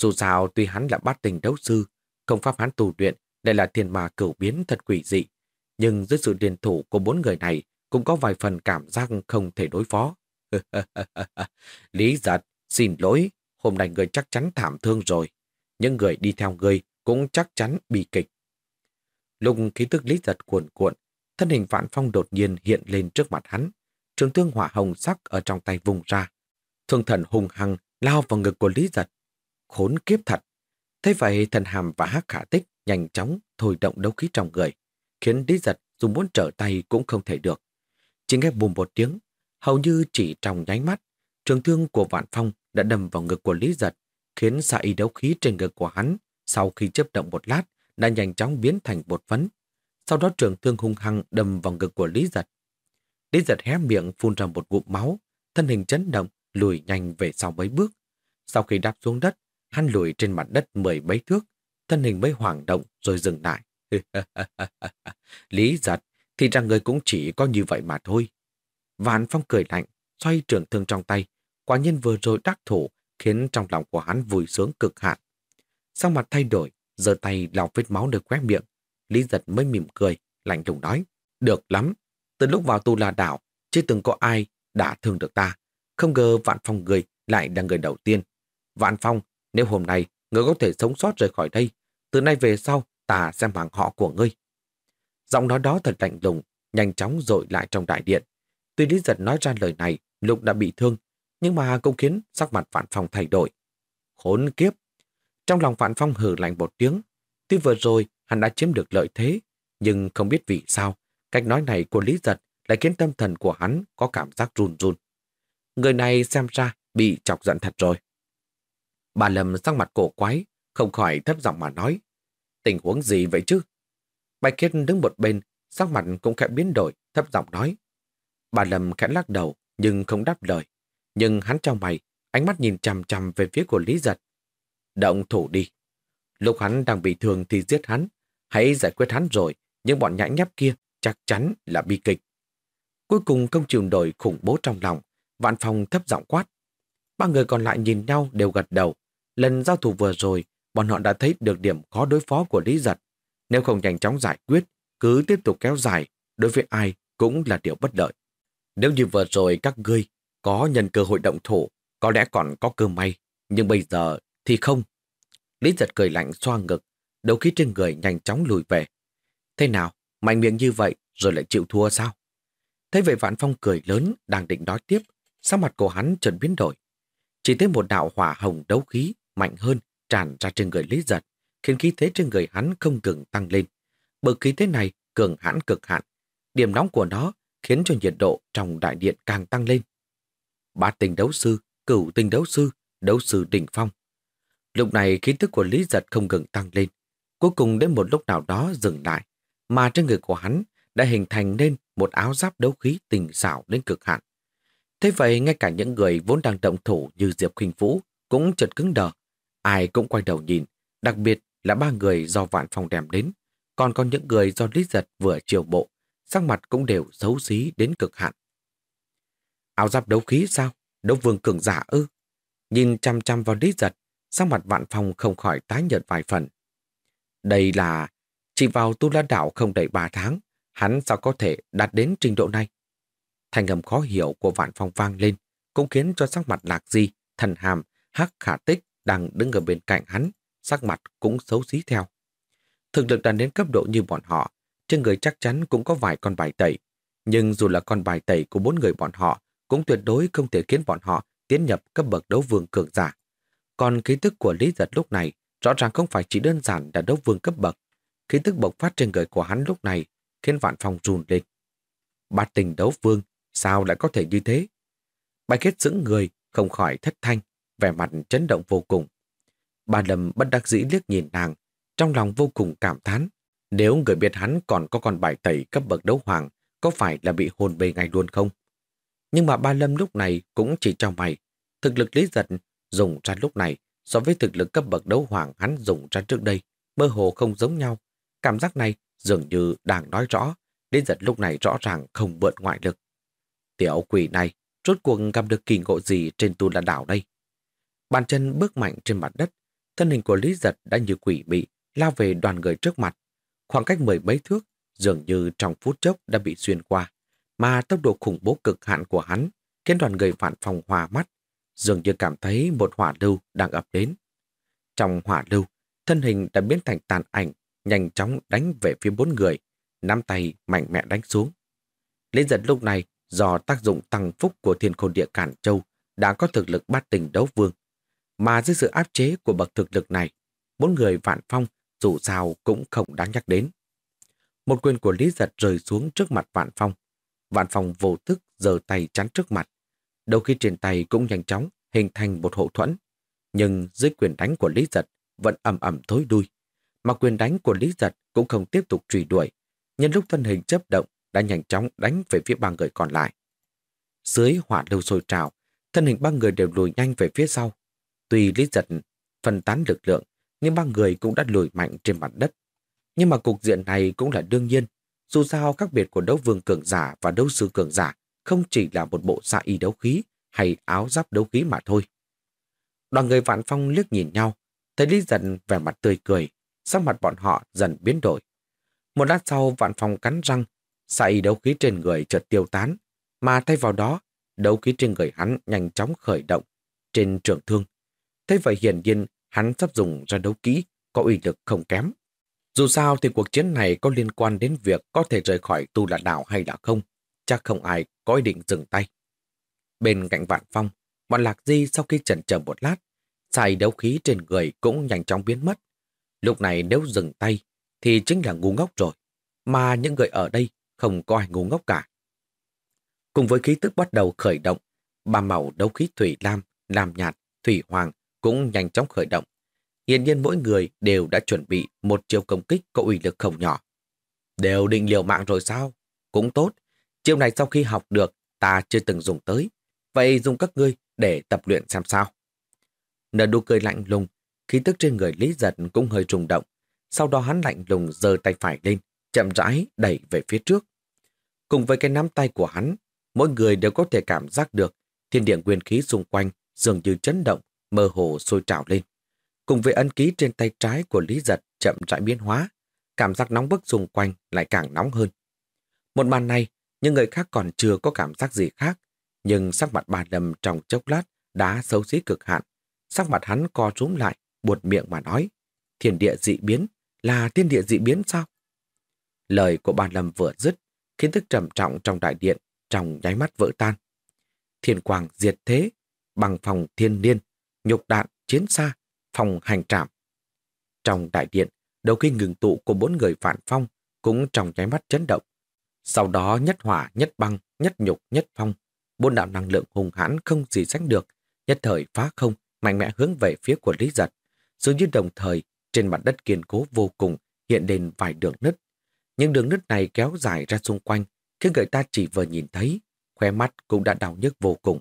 Dù sao tuy hắn là bát tình đấu sư, công pháp hắn tù luyện đây là thiên ma cửu biến thật quỷ dị, nhưng dưới sự liên thủ của bốn người này cũng có vài phần cảm giác không thể đối phó. Lý giật, xin lỗi, hôm nay người chắc chắn thảm thương rồi. Những người đi theo người cũng chắc chắn bị kịch. Lúc khí tức lý giật cuồn cuộn, thân hình vạn phong đột nhiên hiện lên trước mặt hắn. Trường thương hỏa hồng sắc ở trong tay vùng ra. Thương thần hùng hăng lao vào ngực của lý giật. Khốn kiếp thật. Thế vậy thần hàm và hắc khả tích nhanh chóng thôi động đấu khí trong người, khiến lý giật dù muốn trở tay cũng không thể được. Chỉ nghe bùm một tiếng, hầu như chỉ trong nháy mắt, trường thương của Vạn Phong đã đâm vào ngực của Lý Giật, khiến xạ y đấu khí trên ngực của hắn sau khi chấp động một lát đã nhanh chóng biến thành bột phấn. Sau đó trường thương hung hăng đâm vào ngực của Lý Giật. Lý Giật hé miệng phun ra một ngụm máu, thân hình chấn động, lùi nhanh về sau mấy bước. Sau khi đáp xuống đất, hắn lùi trên mặt đất mười mấy thước, thân hình mới hoảng động rồi dừng lại. Lý Giật, thì rằng người cũng chỉ có như vậy mà thôi. Vạn Phong cười lạnh, xoay trường thương trong tay, quả nhiên vừa rồi đắc thủ khiến trong lòng của hắn vui sướng cực hạn. Sau mặt thay đổi, giơ tay lau vết máu được khóe miệng. Lý giật mới mỉm cười, lạnh lùng nói. Được lắm, từ lúc vào tu la đảo, chưa từng có ai đã thương được ta. Không ngờ Vạn Phong người lại là người đầu tiên. Vạn Phong, nếu hôm nay ngươi có thể sống sót rời khỏi đây, từ nay về sau ta xem bằng họ của ngươi. Giọng nói đó thật lạnh lùng, nhanh chóng dội lại trong đại điện. Tuy Lý Giật nói ra lời này, Lục đã bị thương, nhưng mà cũng khiến sắc mặt Vạn Phong thay đổi. Khốn kiếp! Trong lòng Vạn Phong hử lạnh một tiếng. Tuy vừa rồi hắn đã chiếm được lợi thế, nhưng không biết vì sao, cách nói này của Lý Giật lại khiến tâm thần của hắn có cảm giác run run. Người này xem ra bị chọc giận thật rồi. Bà Lâm sắc mặt cổ quái, không khỏi thấp giọng mà nói. Tình huống gì vậy chứ? Bạch Khiết đứng một bên, sắc mặt cũng khẽ biến đổi, thấp giọng nói. Bà Lâm khẽ lắc đầu, nhưng không đáp lời. Nhưng hắn trong mày, ánh mắt nhìn chằm chằm về phía của Lý Giật. Động thủ đi. Lúc hắn đang bị thương thì giết hắn. Hãy giải quyết hắn rồi, nhưng bọn nhãi nháp kia chắc chắn là bi kịch. Cuối cùng công chịu đổi khủng bố trong lòng, vạn phòng thấp giọng quát. Ba người còn lại nhìn nhau đều gật đầu. Lần giao thủ vừa rồi, bọn họ đã thấy được điểm khó đối phó của Lý Giật. Nếu không nhanh chóng giải quyết, cứ tiếp tục kéo dài, đối với ai cũng là điều bất lợi. Nếu như vừa rồi các ngươi có nhân cơ hội động thủ, có lẽ còn có cơ may, nhưng bây giờ thì không. Lý giật cười lạnh xoa ngực, đầu khí trên người nhanh chóng lùi về. Thế nào, mạnh miệng như vậy rồi lại chịu thua sao? Thế vậy Vạn Phong cười lớn, đang định nói tiếp, sắc mặt của hắn trần biến đổi. Chỉ thấy một đạo hỏa hồng đấu khí mạnh hơn tràn ra trên người Lý giật, khiến khí thế trên người hắn không ngừng tăng lên. Bởi khí thế này cường hãn cực hạn, điểm nóng của nó khiến cho nhiệt độ trong đại điện càng tăng lên. Ba tình đấu sư, cửu tình đấu sư, đấu sư đỉnh phong. Lúc này khí tức của Lý Giật không ngừng tăng lên. Cuối cùng đến một lúc nào đó dừng lại, mà trên người của hắn đã hình thành nên một áo giáp đấu khí tình xảo đến cực hạn. Thế vậy ngay cả những người vốn đang động thủ như Diệp Khinh Vũ cũng chợt cứng đờ. Ai cũng quay đầu nhìn, đặc biệt là ba người do vạn phòng đem đến, còn có những người do Lý Giật vừa chiều bộ, sắc mặt cũng đều xấu xí đến cực hạn. Áo giáp đấu khí sao? Đấu vương cường giả ư? Nhìn chăm chăm vào Lý Giật, sắc mặt vạn phòng không khỏi tái nhợt vài phần. Đây là... Chỉ vào tu la đảo không đầy ba tháng, hắn sao có thể đạt đến trình độ này? Thành ngầm khó hiểu của vạn phong vang lên, cũng khiến cho sắc mặt lạc di, thần hàm, hắc khả tích đang đứng ở bên cạnh hắn, sắc mặt cũng xấu xí theo. Thực lực đạt đến cấp độ như bọn họ, trên người chắc chắn cũng có vài con bài tẩy. Nhưng dù là con bài tẩy của bốn người bọn họ, cũng tuyệt đối không thể khiến bọn họ tiến nhập cấp bậc đấu vương cường giả. Còn ký tức của Lý Giật lúc này rõ ràng không phải chỉ đơn giản là đấu vương cấp bậc. khí tức bộc phát trên người của hắn lúc này khiến Vạn phòng rùn lên. Bát tình đấu vương, sao lại có thể như thế? Bạch Kết giữ người, không khỏi thất thanh, vẻ mặt chấn động vô cùng. Bà Lâm bất đắc dĩ liếc nhìn nàng, trong lòng vô cùng cảm thán. Nếu người biết hắn còn có con bài tẩy cấp bậc đấu hoàng, có phải là bị hồn bề ngay luôn không? Nhưng mà ba Lâm lúc này cũng chỉ cho mày. Thực lực lý giật dùng ra lúc này so với thực lực cấp bậc đấu hoàng hắn dùng ra trước đây, mơ hồ không giống nhau. Cảm giác này dường như đang nói rõ, lý giật lúc này rõ ràng không vượt ngoại lực. Tiểu quỷ này, rốt cuộc gặp được kỳ ngộ gì trên tu là đảo đây? Bàn chân bước mạnh trên mặt đất, thân hình của Lý Giật đã như quỷ bị lao về đoàn người trước mặt. Khoảng cách mười mấy thước, dường như trong phút chốc đã bị xuyên qua, mà tốc độ khủng bố cực hạn của hắn khiến đoàn người phản phòng hòa mắt, dường như cảm thấy một hỏa lưu đang ập đến. Trong hỏa lưu, thân hình đã biến thành tàn ảnh, nhanh chóng đánh về phía bốn người, nắm tay mạnh mẽ đánh xuống. Lý giật lúc này, do tác dụng tăng phúc của thiên khôn địa Cản Châu, đã có thực lực bát tình đấu vương. Mà dưới sự áp chế của bậc thực lực này, bốn người vạn phong dù sao cũng không đáng nhắc đến. Một quyền của Lý Giật rơi xuống trước mặt Vạn Phong. Vạn Phong vô thức giơ tay chắn trước mặt. Đầu khi trên tay cũng nhanh chóng hình thành một hậu thuẫn. Nhưng dưới quyền đánh của Lý Giật vẫn ầm ầm thối đuôi. Mà quyền đánh của Lý Giật cũng không tiếp tục truy đuổi. Nhân lúc thân hình chấp động đã nhanh chóng đánh về phía ba người còn lại. Dưới hỏa lưu sôi trào, thân hình ba người đều lùi nhanh về phía sau. Tuy Lý Giật phân tán lực lượng, nhưng ba người cũng đã lùi mạnh trên mặt đất. Nhưng mà cục diện này cũng là đương nhiên. Dù sao khác biệt của đấu vương cường giả và đấu sư cường giả không chỉ là một bộ xa y đấu khí hay áo giáp đấu khí mà thôi. Đoàn người vạn phong liếc nhìn nhau, thấy Lý Dần vẻ mặt tươi cười, sắc mặt bọn họ dần biến đổi. Một lát sau vạn phong cắn răng, xa y đấu khí trên người chợt tiêu tán, mà thay vào đó, đấu khí trên người hắn nhanh chóng khởi động trên trường thương. Thế vậy hiển nhiên hắn sắp dùng ra đấu kỹ có uy lực không kém. Dù sao thì cuộc chiến này có liên quan đến việc có thể rời khỏi tu là đảo hay là không, chắc không ai có ý định dừng tay. Bên cạnh vạn phong, bọn lạc di sau khi chần chờ một lát, xài đấu khí trên người cũng nhanh chóng biến mất. Lúc này nếu dừng tay thì chính là ngu ngốc rồi, mà những người ở đây không có ai ngu ngốc cả. Cùng với khí tức bắt đầu khởi động, ba màu đấu khí thủy lam, lam nhạt, thủy hoàng cũng nhanh chóng khởi động. Hiện nhiên mỗi người đều đã chuẩn bị một chiêu công kích có uy lực không nhỏ. Đều định liều mạng rồi sao? Cũng tốt. Chiêu này sau khi học được, ta chưa từng dùng tới. Vậy dùng các ngươi để tập luyện xem sao. Nở đu cười lạnh lùng, khí tức trên người Lý Giật cũng hơi trùng động. Sau đó hắn lạnh lùng giơ tay phải lên, chậm rãi đẩy về phía trước. Cùng với cái nắm tay của hắn, mỗi người đều có thể cảm giác được thiên địa nguyên khí xung quanh dường như chấn động, mơ hồ sôi trào lên. Cùng với ân ký trên tay trái của Lý Giật chậm rãi biến hóa, cảm giác nóng bức xung quanh lại càng nóng hơn. Một màn này, những người khác còn chưa có cảm giác gì khác, nhưng sắc mặt bà Lâm trong chốc lát đã xấu xí cực hạn. Sắc mặt hắn co rúm lại, buột miệng mà nói, thiên địa dị biến là thiên địa dị biến sao? Lời của bà Lâm vừa dứt, khiến thức trầm trọng trong đại điện, trong nháy mắt vỡ tan. Thiên quang diệt thế, bằng phòng thiên niên, nhục đạn, chiến xa, phòng hành trạm Trong đại điện, đầu khi ngừng tụ của bốn người phản phong cũng trong nháy mắt chấn động. Sau đó nhất hỏa, nhất băng, nhất nhục, nhất phong, bốn đạo năng lượng hùng hãn không gì sánh được, nhất thời phá không, mạnh mẽ hướng về phía của Lý Giật. Dường như đồng thời, trên mặt đất kiên cố vô cùng hiện lên vài đường nứt. Những đường nứt này kéo dài ra xung quanh, khiến người ta chỉ vừa nhìn thấy, khóe mắt cũng đã đau nhức vô cùng.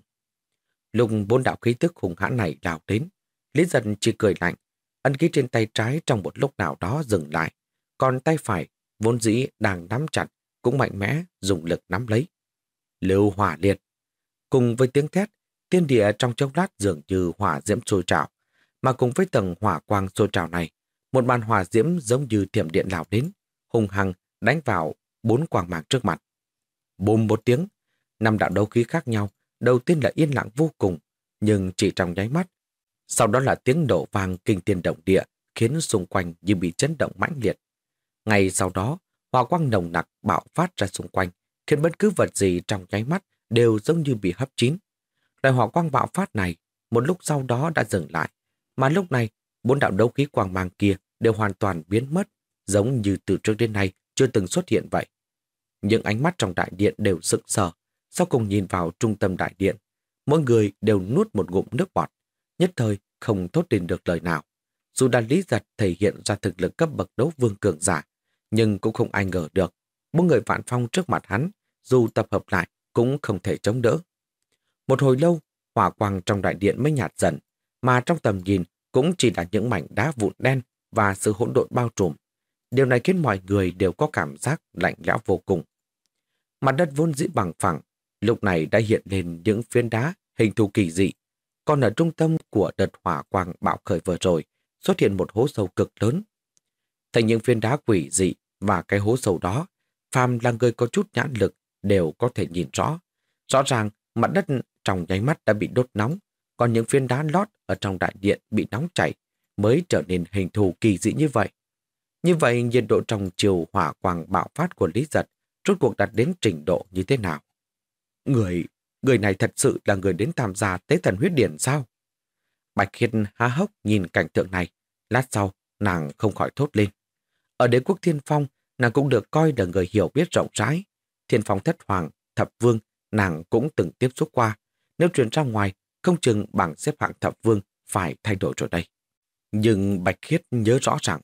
Lúc bốn đạo khí tức hùng hãn này đào đến, Lý Dân chỉ cười lạnh, ân ký trên tay trái trong một lúc nào đó dừng lại, còn tay phải, vốn dĩ đang nắm chặt, cũng mạnh mẽ dùng lực nắm lấy. Lưu hỏa liệt. Cùng với tiếng thét, tiên địa trong chốc lát dường như hỏa diễm sôi trào, mà cùng với tầng hỏa quang sôi trào này, một màn hỏa diễm giống như thiểm điện lao đến, hung hăng đánh vào bốn quang mạng trước mặt. Bùm một tiếng, năm đạo đấu khí khác nhau, đầu tiên là yên lặng vô cùng, nhưng chỉ trong nháy mắt, sau đó là tiếng nổ vang kinh thiên động địa, khiến xung quanh như bị chấn động mãnh liệt. Ngay sau đó, hỏa quang nồng nặc bạo phát ra xung quanh, khiến bất cứ vật gì trong nháy mắt đều giống như bị hấp chín. Loại hỏa quang bạo phát này, một lúc sau đó đã dừng lại, mà lúc này, bốn đạo đấu khí quang mang kia đều hoàn toàn biến mất, giống như từ trước đến nay chưa từng xuất hiện vậy. Những ánh mắt trong đại điện đều sững sờ, sau cùng nhìn vào trung tâm đại điện. Mỗi người đều nuốt một ngụm nước bọt, nhất thời không thốt lên được lời nào. Dù đã lý giật thể hiện ra thực lực cấp bậc đấu vương cường giả, nhưng cũng không ai ngờ được. Bốn người vạn phong trước mặt hắn, dù tập hợp lại cũng không thể chống đỡ. Một hồi lâu, hỏa quang trong đại điện mới nhạt dần, mà trong tầm nhìn cũng chỉ là những mảnh đá vụn đen và sự hỗn độn bao trùm. Điều này khiến mọi người đều có cảm giác lạnh lẽo vô cùng. Mặt đất vốn dĩ bằng phẳng, lúc này đã hiện lên những phiến đá hình thù kỳ dị. Còn ở trung tâm của đợt hỏa quang bạo khởi vừa rồi, xuất hiện một hố sâu cực lớn. Thành những phiến đá quỷ dị và cái hố sâu đó, phàm là người có chút nhãn lực đều có thể nhìn rõ. Rõ ràng mặt đất trong nháy mắt đã bị đốt nóng, còn những phiến đá lót ở trong đại điện bị nóng chảy mới trở nên hình thù kỳ dị như vậy. Như vậy, nhiệt độ trong chiều hỏa quang bạo phát của Lý Giật rốt cuộc đạt đến trình độ như thế nào? Người, người này thật sự là người đến tham gia tế thần huyết điển sao? Bạch Khiết há hốc nhìn cảnh tượng này, lát sau nàng không khỏi thốt lên. Ở đế quốc thiên phong, nàng cũng được coi là người hiểu biết rộng rãi. Thiên phong thất hoàng, thập vương, nàng cũng từng tiếp xúc qua. Nếu truyền ra ngoài, không chừng bảng xếp hạng thập vương phải thay đổi rồi đây. Nhưng Bạch Khiết nhớ rõ rằng,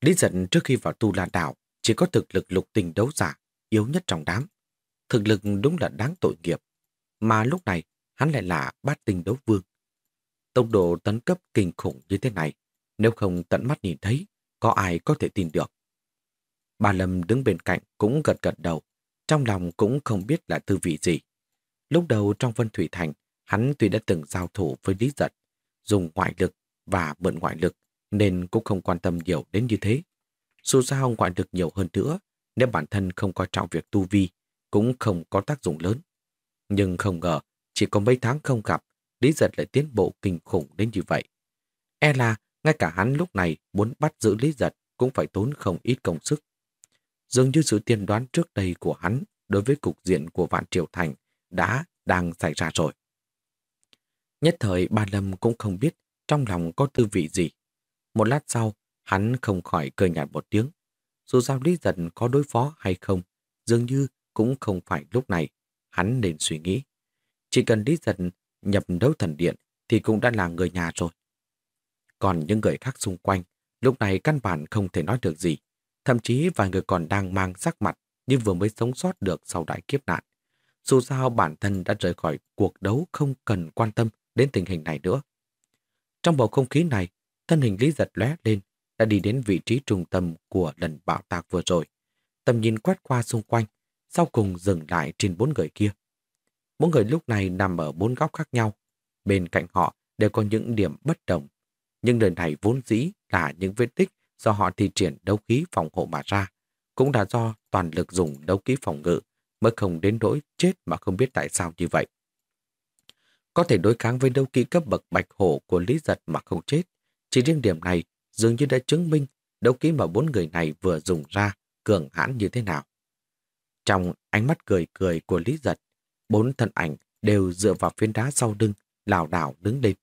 Lý giận trước khi vào tu la đảo chỉ có thực lực lục tình đấu giả yếu nhất trong đám. Thực lực đúng là đáng tội nghiệp. Mà lúc này, hắn lại là bát tình đấu vương. Tốc độ tấn cấp kinh khủng như thế này, nếu không tận mắt nhìn thấy, có ai có thể tin được. Bà Lâm đứng bên cạnh cũng gật gật đầu, trong lòng cũng không biết là tư vị gì. Lúc đầu trong Vân Thủy Thành, hắn tuy đã từng giao thủ với Lý Giật, dùng ngoại lực và mượn ngoại lực, nên cũng không quan tâm nhiều đến như thế. Dù sao ngoại lực nhiều hơn nữa, nếu bản thân không coi trọng việc tu vi, cũng không có tác dụng lớn. Nhưng không ngờ, chỉ có mấy tháng không gặp, Lý Giật lại tiến bộ kinh khủng đến như vậy. E là, ngay cả hắn lúc này muốn bắt giữ Lý Giật cũng phải tốn không ít công sức. Dường như sự tiên đoán trước đây của hắn đối với cục diện của Vạn Triều Thành đã đang xảy ra rồi. Nhất thời ba Lâm cũng không biết trong lòng có tư vị gì. Một lát sau, hắn không khỏi cười nhạt một tiếng. Dù sao Lý Giật có đối phó hay không, dường như cũng không phải lúc này hắn nên suy nghĩ. Chỉ cần Lý Giật nhập đấu thần điện thì cũng đã là người nhà rồi. Còn những người khác xung quanh, lúc này căn bản không thể nói được gì. Thậm chí vài người còn đang mang sắc mặt như vừa mới sống sót được sau đại kiếp nạn. Dù sao bản thân đã rời khỏi cuộc đấu không cần quan tâm đến tình hình này nữa. Trong bầu không khí này, thân hình Lý giật lóe lên, đã đi đến vị trí trung tâm của lần bạo tạc vừa rồi. Tầm nhìn quét qua xung quanh, sau cùng dừng lại trên bốn người kia. Bốn người lúc này nằm ở bốn góc khác nhau. Bên cạnh họ đều có những điểm bất đồng. Nhưng lần này vốn dĩ là những vết tích do họ thi triển đấu khí phòng hộ mà ra. Cũng đã do toàn lực dùng đấu khí phòng ngự mới không đến nỗi chết mà không biết tại sao như vậy. Có thể đối kháng với đấu khí cấp bậc bạch hổ của Lý Giật mà không chết. Chỉ riêng điểm này dường như đã chứng minh đấu khí mà bốn người này vừa dùng ra cường hãn như thế nào. Trong ánh mắt cười cười của Lý Giật, bốn thân ảnh đều dựa vào phiến đá sau lưng, lảo đảo đứng lên.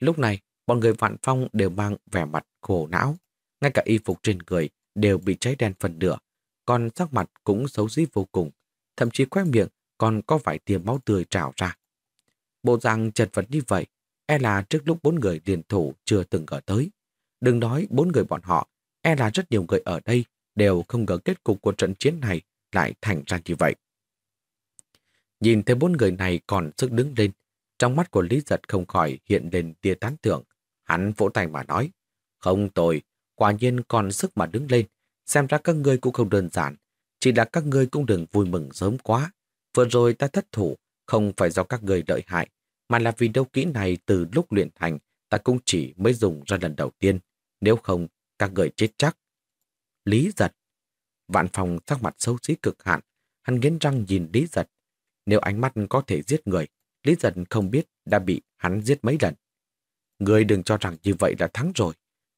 Lúc này, bọn người vạn phong đều mang vẻ mặt khổ não. Ngay cả y phục trên người đều bị cháy đen phần nửa, còn sắc mặt cũng xấu xí vô cùng. Thậm chí khoe miệng còn có vài tia máu tươi trào ra. Bộ dạng chật vật như vậy, e là trước lúc bốn người liền thủ chưa từng ngờ tới. Đừng nói bốn người bọn họ, e là rất nhiều người ở đây đều không ngờ kết cục của trận chiến này lại thành ra như vậy. Nhìn thấy bốn người này còn sức đứng lên, trong mắt của Lý Giật không khỏi hiện lên tia tán thưởng. Hắn vỗ tay mà nói, không tồi, quả nhiên còn sức mà đứng lên, xem ra các ngươi cũng không đơn giản, chỉ là các ngươi cũng đừng vui mừng sớm quá. Vừa rồi ta thất thủ, không phải do các người đợi hại, mà là vì đấu kỹ này từ lúc luyện thành, ta cũng chỉ mới dùng ra lần đầu tiên. Nếu không, các người chết chắc. Lý giật. Vạn phòng sắc mặt xấu xí cực hạn, hắn nghiến răng nhìn Lý giật. Nếu ánh mắt có thể giết người, Lý giật không biết đã bị hắn giết mấy lần. Ngươi đừng cho rằng như vậy là thắng rồi.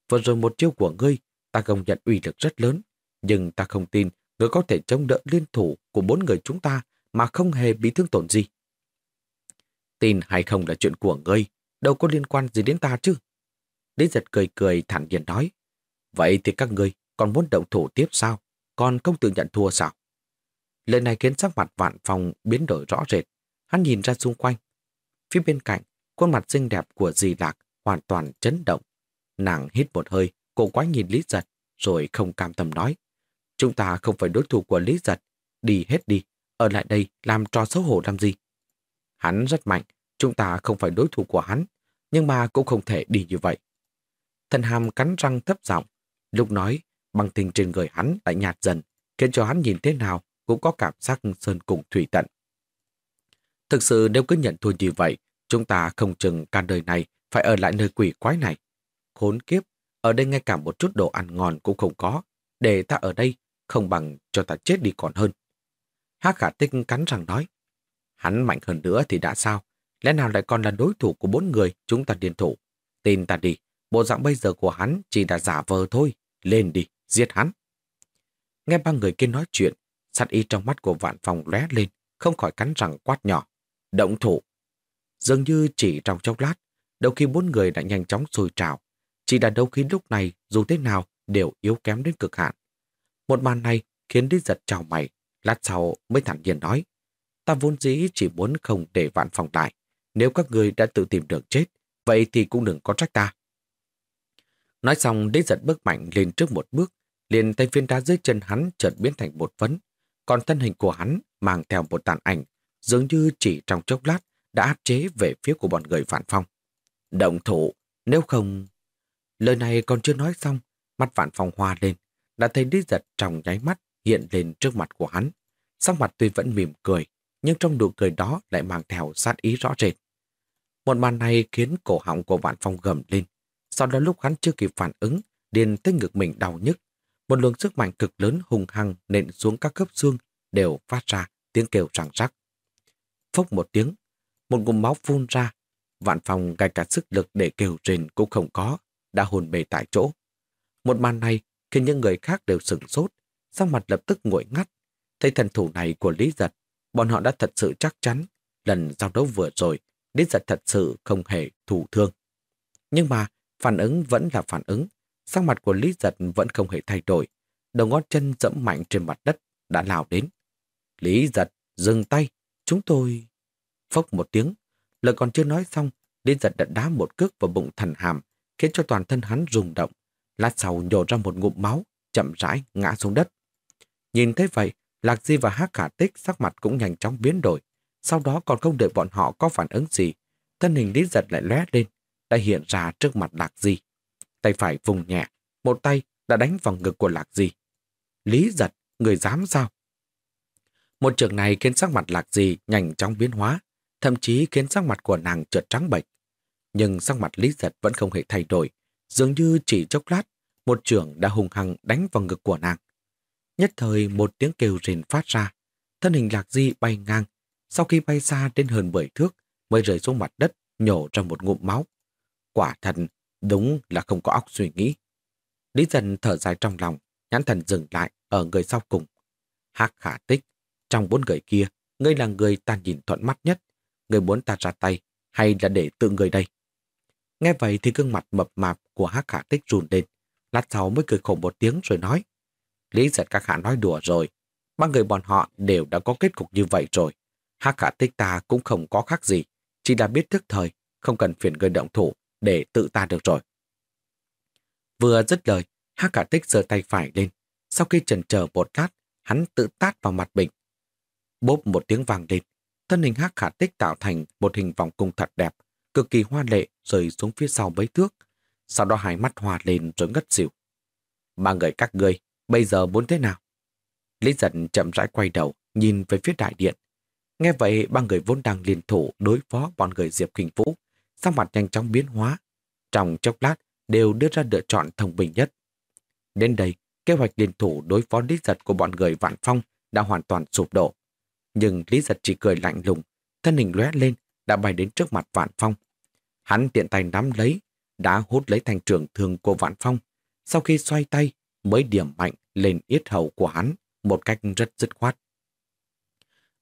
Vừa rồi một chiêu của ngươi, ta công nhận uy lực rất lớn, nhưng ta không tin ngươi có thể chống đỡ liên thủ của bốn người chúng ta mà không hề bị thương tổn gì. Tin hay không là chuyện của ngươi, đâu có liên quan gì đến ta chứ. Lý giật cười cười thản nhiên nói. Vậy thì các ngươi còn muốn động thủ tiếp sao? Còn công tử nhận thua sao? Lời này khiến sắc mặt vạn phòng biến đổi rõ rệt. Hắn nhìn ra xung quanh. Phía bên cạnh, khuôn mặt xinh đẹp của dì Lạc hoàn toàn chấn động. Nàng hít một hơi, cổ quái nhìn Lý Giật, rồi không cam tâm nói. Chúng ta không phải đối thủ của Lý Giật. Đi hết đi, ở lại đây làm trò xấu hổ làm gì? Hắn rất mạnh, chúng ta không phải đối thủ của hắn, nhưng mà cũng không thể đi như vậy. Thần hàm cắn răng thấp giọng, lúc nói băng tinh trên người hắn lại nhạt dần, khiến cho hắn nhìn thế nào cũng có cảm giác sơn cùng thủy tận. Thực sự nếu cứ nhận thua như vậy, chúng ta không chừng cả đời này phải ở lại nơi quỷ quái này. Khốn kiếp, ở đây ngay cả một chút đồ ăn ngon cũng không có. Để ta ở đây, không bằng cho ta chết đi còn hơn. Hác khả tinh cắn răng nói. Hắn mạnh hơn nữa thì đã sao? Lẽ nào lại còn là đối thủ của bốn người chúng ta điên thủ? Tin ta đi, bộ dạng bây giờ của hắn chỉ là giả vờ thôi. Lên đi, giết hắn. Nghe ba người kia nói chuyện, sát y trong mắt của vạn phòng lóe lên, không khỏi cắn răng quát nhỏ. Động thủ. Dường như chỉ trong chốc lát, đầu khi bốn người đã nhanh chóng sôi trào. Chỉ là đầu khi lúc này, dù thế nào, đều yếu kém đến cực hạn. Một màn này khiến Lý Giật trào mày, lát sau mới thẳng nhiên nói. Ta vốn dĩ chỉ muốn không để vạn phòng lại. Nếu các người đã tự tìm đường chết, vậy thì cũng đừng có trách ta. Nói xong, Lý Giật bước mạnh lên trước một bước, liền tay viên đá dưới chân hắn chợt biến thành một phấn, Còn thân hình của hắn mang theo một tàn ảnh, dường như chỉ trong chốc lát đã áp chế về phía của bọn người phản phong. Động thủ, nếu không... Lời này còn chưa nói xong, mắt phản phong hoa lên, đã thấy Lý Giật trong nháy mắt hiện lên trước mặt của hắn. Sắc mặt tuy vẫn mỉm cười, nhưng trong nụ cười đó lại mang theo sát ý rõ rệt. Một màn này khiến cổ họng của vạn phong gầm lên. Sau đó lúc hắn chưa kịp phản ứng, điền tới ngực mình đau nhức. Một luồng sức mạnh cực lớn hùng hăng nện xuống các khớp xương đều phát ra tiếng kêu răng rắc. Phốc một tiếng, một ngụm máu phun ra. Vạn phòng ngay cả sức lực để kêu rền cũng không có, đã hồn mê tại chỗ. Một màn này khiến những người khác đều sửng sốt, sau mặt lập tức nguội ngắt. Thấy thần thủ này của Lý Giật, bọn họ đã thật sự chắc chắn lần giao đấu vừa rồi, Lý Giật thật sự không hề thủ thương. Nhưng mà phản ứng vẫn là phản ứng, sắc mặt của Lý Giật vẫn không hề thay đổi. Đầu ngón chân dẫm mạnh trên mặt đất đã lao đến. Lý Giật, dừng tay, chúng tôi... Phốc một tiếng, lời còn chưa nói xong, Lý Giật đã đá một cước vào bụng thần hàm, khiến cho toàn thân hắn rung động. Lát sau nhổ ra một ngụm máu, chậm rãi ngã xuống đất. Nhìn thấy vậy, Lạc Di và Hác Khả Tích sắc mặt cũng nhanh chóng biến đổi. Sau đó còn không đợi bọn họ có phản ứng gì, thân hình Lý Giật lại lóe lên, đã hiện ra trước mặt Lạc Di. Tay phải vùng nhẹ, một tay đã đánh vào ngực của Lạc Di. Lý Giật, người dám sao? Một trường này khiến sắc mặt Lạc Di nhanh chóng biến hóa, thậm chí khiến sắc mặt của nàng trượt trắng bệch. Nhưng sắc mặt Lý Giật vẫn không hề thay đổi, dường như chỉ chốc lát, một trường đã hùng hăng đánh vào ngực của nàng. Nhất thời một tiếng kêu rền phát ra, thân hình Lạc Di bay ngang, sau khi bay xa đến hơn 10 thước mới rơi xuống mặt đất, nhổ ra một ngụm máu. Quả thật, đúng là không có óc suy nghĩ. Lý dần thở dài trong lòng, nhãn thần dừng lại ở người sau cùng. Hạc khả tích, trong bốn người kia, ngươi là người ta nhìn thuận mắt nhất. Ngươi muốn ta ra tay, hay là để tự người đây? Nghe vậy thì gương mặt mập mạp của Hắc Khả Tích run lên. Lát sau mới cười khổ một tiếng rồi nói. Lý giật các hạ nói đùa rồi. Ba người bọn họ đều đã có kết cục như vậy rồi. Hắc Khả Tích ta cũng không có khác gì. Chỉ là biết thức thời, không cần phiền người động thủ để tự ta được rồi. Vừa dứt lời, Hắc Khả Tích giơ tay phải lên. Sau khi chần chờ một lát, hắn tự tát vào mặt mình. Bốp một tiếng vàng lên, thân hình Hắc Khả Tích tạo thành một hình vòng cung thật đẹp, cực kỳ hoa lệ rơi xuống phía sau mấy thước. Sau đó hai mắt hòa lên rồi ngất xỉu. Ba người các ngươi, bây giờ muốn thế nào? Lý giận chậm rãi quay đầu, nhìn về phía đại điện. Nghe vậy, ba người vốn đang liên thủ đối phó bọn người Diệp Kinh Vũ, sắc mặt nhanh chóng biến hóa. Trong chốc lát, đều đưa ra lựa chọn thông bình nhất. Đến đây, kế hoạch liên thủ đối phó lý giật của bọn người Vạn Phong đã hoàn toàn sụp đổ. Nhưng lý giật chỉ cười lạnh lùng, thân hình lóe lên, đã bay đến trước mặt Vạn Phong. Hắn tiện tay nắm lấy, đã hút lấy thành trường thường của Vạn Phong. Sau khi xoay tay, mới điểm mạnh lên yết hầu của hắn một cách rất dứt khoát.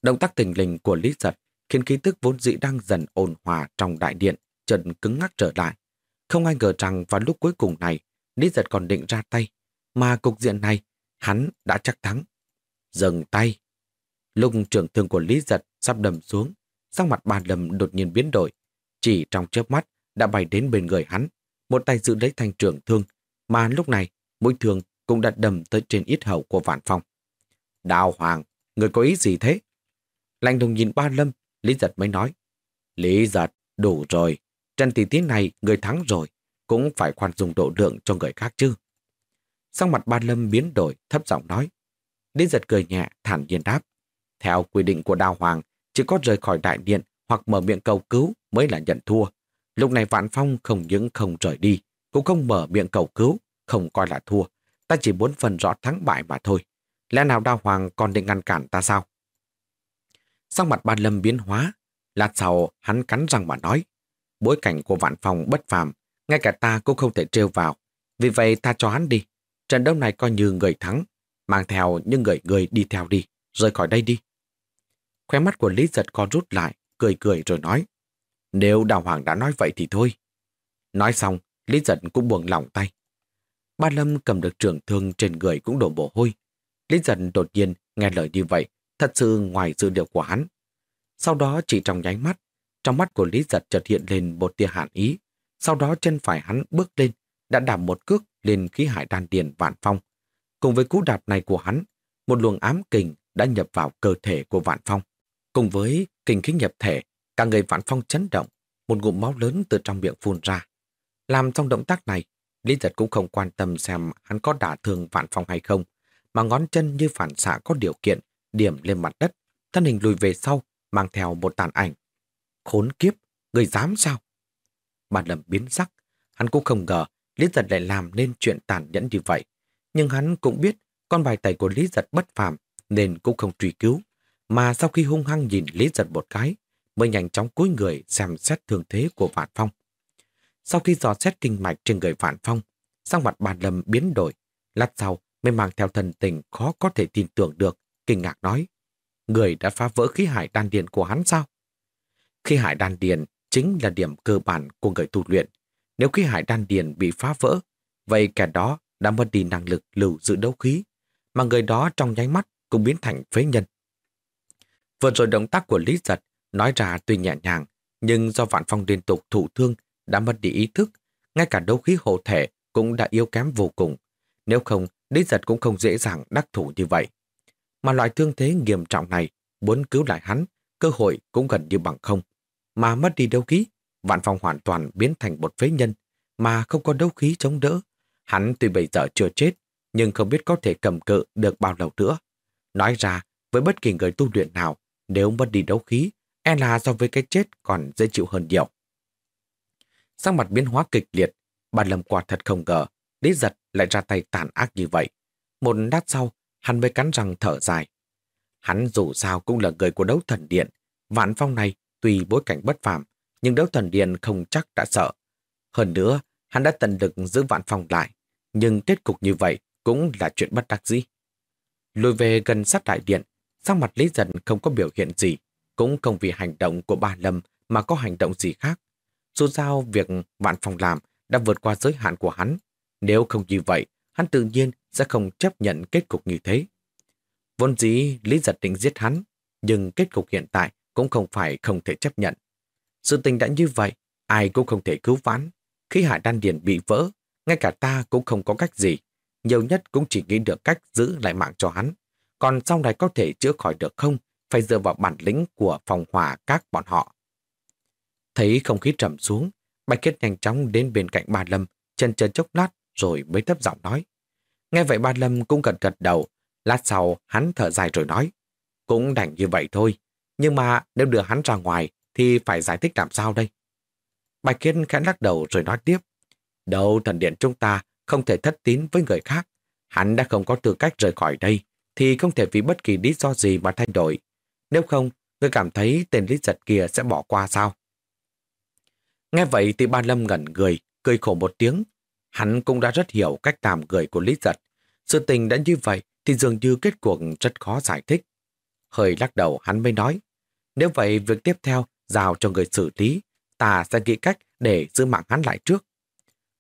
Động tác tình lình của Lý Giật khiến khí tức vốn dĩ đang dần ồn hòa trong đại điện, trần cứng ngắc trở lại. Không ai ngờ rằng vào lúc cuối cùng này, Lý Giật còn định ra tay, mà cục diện này hắn đã chắc thắng. Dừng tay. Lúc trưởng thương của Lý Giật sắp đầm xuống, sắc mặt bà Lâm đột nhiên biến đổi. Chỉ trong chớp mắt đã bay đến bên người hắn, một tay giữ lấy thanh trưởng thương, mà lúc này mũi thương cũng đã đầm tới trên ít hầu của Vạn Phong. Đào Hoàng, người có ý gì thế? Lạnh đồng nhìn ba Lâm, Lý Giật mới nói. Lý Giật, đủ rồi. Trần tỷ tí này người thắng rồi, cũng phải khoan dùng độ lượng cho người khác chứ. Sau mặt ba Lâm biến đổi, thấp giọng nói. Lý Giật cười nhẹ, thản nhiên đáp. Theo quy định của Đào Hoàng, chỉ có rời khỏi đại điện hoặc mở miệng cầu cứu mới là nhận thua. Lúc này Vạn Phong không những không rời đi, cũng không mở miệng cầu cứu, không coi là thua. Ta chỉ muốn phần rõ thắng bại mà thôi. Lẽ nào Đao Hoàng còn định ngăn cản ta sao? Sau mặt Ba Lâm biến hóa, lát sau hắn cắn răng mà nói. Bối cảnh của Vạn Phong bất phàm, ngay cả ta cũng không thể trêu vào. Vì vậy ta cho hắn đi. Trận đấu này coi như người thắng, mang theo những người người đi theo đi, rời khỏi đây đi. Khóe mắt của Lý Giật co rút lại, cười cười rồi nói. Nếu Đào Hoàng đã nói vậy thì thôi. Nói xong, Lý Giật cũng buông lỏng tay. Ba Lâm cầm được trường thương trên người cũng đổ mồ hôi. Lý Giật đột nhiên nghe lời như vậy, thật sự ngoài dự liệu của hắn. Sau đó chỉ trong nháy mắt, trong mắt của Lý Giật chợt hiện lên một tia hạn ý. Sau đó chân phải hắn bước lên, đã đạp một cước lên khí hải đan điền vạn phong. Cùng với cú đạp này của hắn, một luồng ám kình đã nhập vào cơ thể của vạn phong. Cùng với kình khí nhập thể, cả người vạn phong chấn động, một ngụm máu lớn từ trong miệng phun ra. Làm trong động tác này, Lý Giật cũng không quan tâm xem hắn có đả thương vạn phong hay không, mà ngón chân như phản xạ có điều kiện, điểm lên mặt đất, thân hình lùi về sau, mang theo một tàn ảnh. Khốn kiếp, người dám sao? Bà lầm biến sắc, hắn cũng không ngờ Lý Giật lại làm nên chuyện tàn nhẫn như vậy. Nhưng hắn cũng biết con bài tẩy của Lý Giật bất phàm nên cũng không truy cứu. Mà sau khi hung hăng nhìn Lý Giật một cái, mới nhanh chóng cúi người xem xét thương thế của Vạn Phong. Sau khi dò xét kinh mạch trên người Vạn Phong, sang mặt bàn lâm biến đổi, lát sau mới mang theo thần tình khó có thể tin tưởng được, kinh ngạc nói. Người đã phá vỡ khí hải đan điền của hắn sao? Khí hải đan điền chính là điểm cơ bản của người tu luyện. Nếu khí hải đan điền bị phá vỡ, vậy kẻ đó đã mất đi năng lực lưu giữ đấu khí, mà người đó trong nháy mắt cũng biến thành phế nhân. Vừa rồi động tác của Lý Giật nói ra tuy nhẹ nhàng, nhưng do Vạn Phong liên tục thụ thương đã mất đi ý thức, ngay cả đấu khí hộ thể cũng đã yếu kém vô cùng. Nếu không, Lý Giật cũng không dễ dàng đắc thủ như vậy. Mà loại thương thế nghiêm trọng này, muốn cứu lại hắn, cơ hội cũng gần như bằng không. Mà mất đi đấu khí, Vạn Phong hoàn toàn biến thành một phế nhân, mà không có đấu khí chống đỡ. Hắn tuy bây giờ chưa chết, nhưng không biết có thể cầm cự được bao lâu nữa. Nói ra, với bất kỳ người tu luyện nào, nếu mất đi đấu khí, e là so với cái chết còn dễ chịu hơn nhiều. Sang mặt biến hóa kịch liệt, bà Lâm quả thật không ngờ, Lý giật lại ra tay tàn ác như vậy. Một lát sau, hắn mới cắn răng thở dài. Hắn dù sao cũng là người của đấu thần điện. Vạn phong này, tuy bối cảnh bất phàm, nhưng đấu thần điện không chắc đã sợ. Hơn nữa, hắn đã tận lực giữ vạn phòng lại. Nhưng kết cục như vậy cũng là chuyện bất đắc dĩ. Lùi về gần sát đại điện, sang mặt Lý Dân không có biểu hiện gì, cũng không vì hành động của bà Lâm mà có hành động gì khác. Dù sao việc Vạn phòng làm đã vượt qua giới hạn của hắn. Nếu không như vậy, hắn tự nhiên sẽ không chấp nhận kết cục như thế. Vốn dĩ Lý Giật định giết hắn, nhưng kết cục hiện tại cũng không phải không thể chấp nhận. Sự tình đã như vậy, ai cũng không thể cứu vãn. Khi hải đan điền bị vỡ, ngay cả ta cũng không có cách gì. Nhiều nhất cũng chỉ nghĩ được cách giữ lại mạng cho hắn. Còn sau này có thể chữa khỏi được không, phải dựa vào bản lĩnh của phòng hỏa các bọn họ. Thấy không khí trầm xuống, Bạch Kết nhanh chóng đến bên cạnh bà Lâm, chân chân chốc lát rồi mới thấp giọng nói. Nghe vậy bà Lâm cũng gật gật đầu, lát sau hắn thở dài rồi nói. Cũng đành như vậy thôi, nhưng mà nếu đưa hắn ra ngoài thì phải giải thích làm sao đây? Bạch Khiên khẽ lắc đầu rồi nói tiếp. Đâu thần điện chúng ta không thể thất tín với người khác. Hắn đã không có tư cách rời khỏi đây, thì không thể vì bất kỳ lý do gì mà thay đổi. Nếu không, người cảm thấy tên lý giật kia sẽ bỏ qua sao? Nghe vậy thì ba Lâm ngẩn người, cười khổ một tiếng. Hắn cũng đã rất hiểu cách làm người của Lý Giật. Sự tình đã như vậy thì dường như kết cuộc rất khó giải thích. Hơi lắc đầu hắn mới nói. Nếu vậy việc tiếp theo giao cho người xử lý, ta sẽ nghĩ cách để giữ mạng hắn lại trước.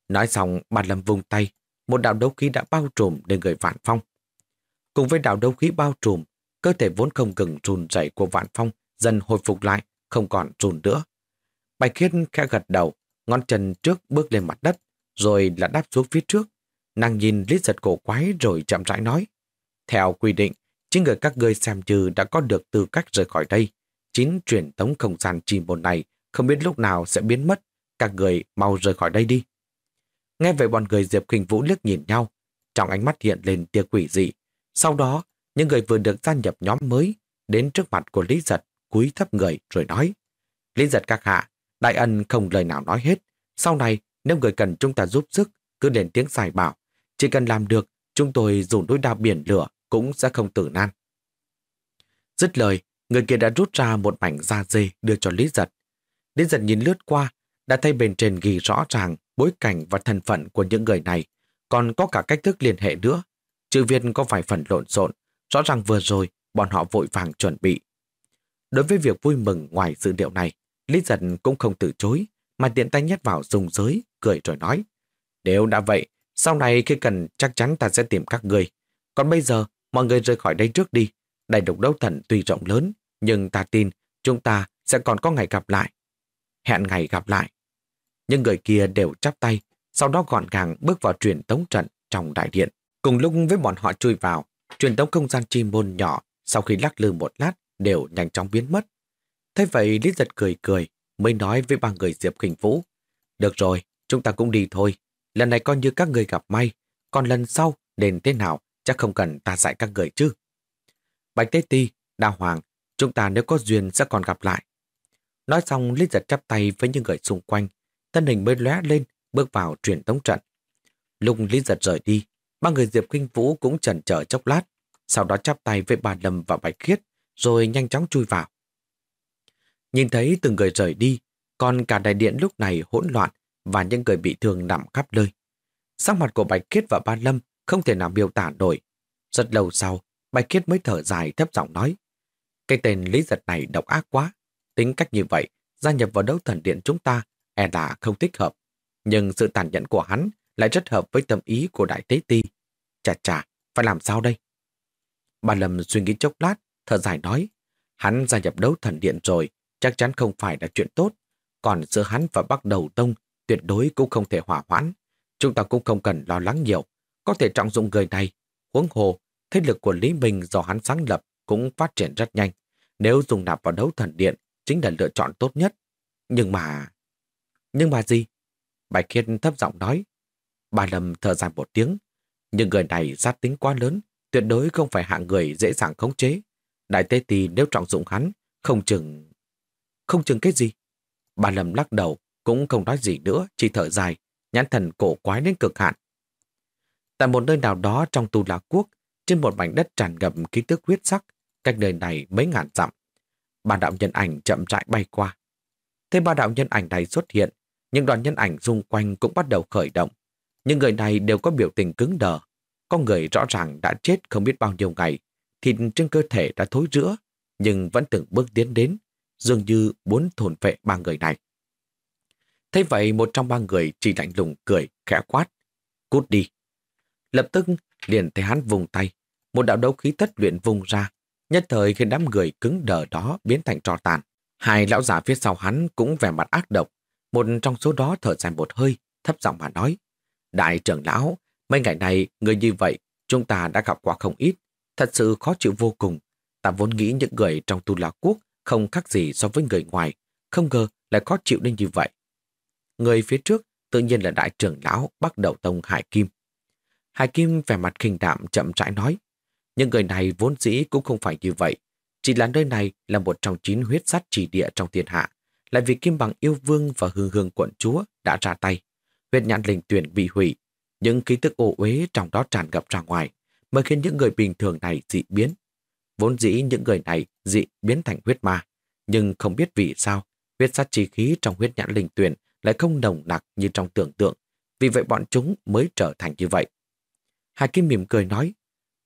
Nói xong bà Lâm vùng tay, một đạo đấu khí đã bao trùm lên người Vạn Phong. Cùng với đạo đấu khí bao trùm, cơ thể vốn không ngừng run rẩy của Vạn Phong dần hồi phục lại, không còn run nữa. Bạch Khiết khẽ gật đầu, ngón chân trước bước lên mặt đất, rồi là đáp xuống phía trước. Nàng nhìn lít giật cổ quái rồi chậm rãi nói. Theo quy định, chính người các ngươi xem như đã có được tư cách rời khỏi đây. Chính truyền tống không gian chi môn này không biết lúc nào sẽ biến mất. Các người mau rời khỏi đây đi. Nghe về bọn người Diệp Kinh Vũ liếc nhìn nhau. Trong ánh mắt hiện lên tia quỷ dị. Sau đó, những người vừa được gia nhập nhóm mới đến trước mặt của Lý Giật cúi thấp người rồi nói. Lý Giật các hạ, đại ân không lời nào nói hết. Sau này, nếu người cần chúng ta giúp sức, cứ lên tiếng xài bảo. Chỉ cần làm được, chúng tôi dùng đôi đao biển lửa cũng sẽ không tử nan. Dứt lời, người kia đã rút ra một mảnh da dê đưa cho Lý Giật. Lý Giật nhìn lướt qua, đã thấy bên trên ghi rõ ràng bối cảnh và thân phận của những người này, còn có cả cách thức liên hệ nữa. Chữ viên có vài phần lộn xộn, rõ ràng vừa rồi bọn họ vội vàng chuẩn bị. Đối với việc vui mừng ngoài dự liệu này, Lý Giật cũng không từ chối, mà tiện tay nhét vào dùng giới, cười rồi nói. Nếu đã vậy, sau này khi cần chắc chắn ta sẽ tìm các người. Còn bây giờ, mọi người rời khỏi đây trước đi. Đại độc đấu thần tuy rộng lớn, nhưng ta tin chúng ta sẽ còn có ngày gặp lại. Hẹn ngày gặp lại. Những người kia đều chắp tay, sau đó gọn gàng bước vào truyền tống trận trong đại điện. Cùng lúc với bọn họ chui vào, truyền tống không gian chi môn nhỏ sau khi lắc lư một lát đều nhanh chóng biến mất. Thế vậy Lý Giật cười cười, mới nói với ba người Diệp Kinh Vũ. Được rồi, chúng ta cũng đi thôi. Lần này coi như các người gặp may, còn lần sau đến thế nào chắc không cần ta dạy các người chứ. Bạch Tế Ti, Đa Hoàng, chúng ta nếu có duyên sẽ còn gặp lại. Nói xong Lý Giật chắp tay với những người xung quanh, thân hình mới lóe lên, bước vào truyền tống trận. Lúc Lý Giật rời đi, ba người Diệp Kinh Vũ cũng chần chờ chốc lát, sau đó chắp tay với bà Lâm và Bạch Khiết, rồi nhanh chóng chui vào. Nhìn thấy từng người rời đi, còn cả đại điện lúc này hỗn loạn và những người bị thương nằm khắp nơi. Sắc mặt của Bạch Khiết và Ba Lâm không thể nào miêu tả nổi. Rất lâu sau, Bạch Khiết mới thở dài thấp giọng nói. Cái tên Lý Giật này độc ác quá. Tính cách như vậy, gia nhập vào đấu thần điện chúng ta e là không thích hợp. Nhưng sự tàn nhẫn của hắn lại rất hợp với tâm ý của Đại Tế Ti. Chà chà, phải làm sao đây? Bà Lâm suy nghĩ chốc lát, thở dài nói. Hắn gia nhập đấu thần điện rồi, chắc chắn không phải là chuyện tốt. Còn giữa hắn và bắt Đầu Tông tuyệt đối cũng không thể hỏa hoãn. Chúng ta cũng không cần lo lắng nhiều. Có thể trọng dụng người này. Huống hồ, thế lực của Lý Minh do hắn sáng lập cũng phát triển rất nhanh. Nếu dùng nạp vào đấu thần điện, chính là lựa chọn tốt nhất. Nhưng mà... Nhưng mà gì? Bạch Khiết thấp giọng nói. Bà Lâm thở dài một tiếng. Nhưng người này sát tính quá lớn, tuyệt đối không phải hạng người dễ dàng khống chế. Đại Tê Tì nếu trọng dụng hắn, không chừng... Không chừng cái gì? Bà Lâm lắc đầu, cũng không nói gì nữa, chỉ thở dài, nhãn thần cổ quái đến cực hạn. Tại một nơi nào đó trong tu la quốc, trên một mảnh đất tràn ngập ký tức huyết sắc, cách nơi này mấy ngàn dặm. Ba đạo nhân ảnh chậm rãi bay qua. Thế ba đạo nhân ảnh này xuất hiện, những đoàn nhân ảnh xung quanh cũng bắt đầu khởi động. Những người này đều có biểu tình cứng đờ. Có người rõ ràng đã chết không biết bao nhiêu ngày, thịt trên cơ thể đã thối rữa, nhưng vẫn từng bước tiến đến, dường như muốn thôn vệ ba người này. Thế vậy một trong ba người chỉ lạnh lùng cười, khẽ quát. Cút đi. Lập tức liền thấy hắn vùng tay. Một đạo đấu khí thất luyện vùng ra. Nhất thời khi đám người cứng đờ đó biến thành trò tàn. Hai lão giả phía sau hắn cũng vẻ mặt ác độc. Một trong số đó thở dài một hơi, thấp giọng mà nói. Đại trưởng lão, mấy ngày này người như vậy chúng ta đã gặp qua không ít. Thật sự khó chịu vô cùng. Ta vốn nghĩ những người trong tu la quốc không khác gì so với người ngoài. Không ngờ lại khó chịu đến như vậy. Người phía trước tự nhiên là đại trưởng lão bắt đầu tông Hải Kim. Hải Kim vẻ mặt khinh đạm chậm rãi nói. Nhưng người này vốn dĩ cũng không phải như vậy. Chỉ là nơi này là một trong chín huyết sắt chỉ địa trong thiên hạ. Lại vì Kim Bằng yêu vương và hương hương quận chúa đã ra tay. Huyết nhãn linh tuyển bị hủy. Những ký tức ô uế trong đó tràn ngập ra ngoài mới khiến những người bình thường này dị biến. Vốn dĩ những người này dị biến thành huyết ma. Nhưng không biết vì sao huyết sát chi khí trong huyết nhãn linh tuyển lại không nồng nặc như trong tưởng tượng, vì vậy bọn chúng mới trở thành như vậy. hai Kim mỉm cười nói,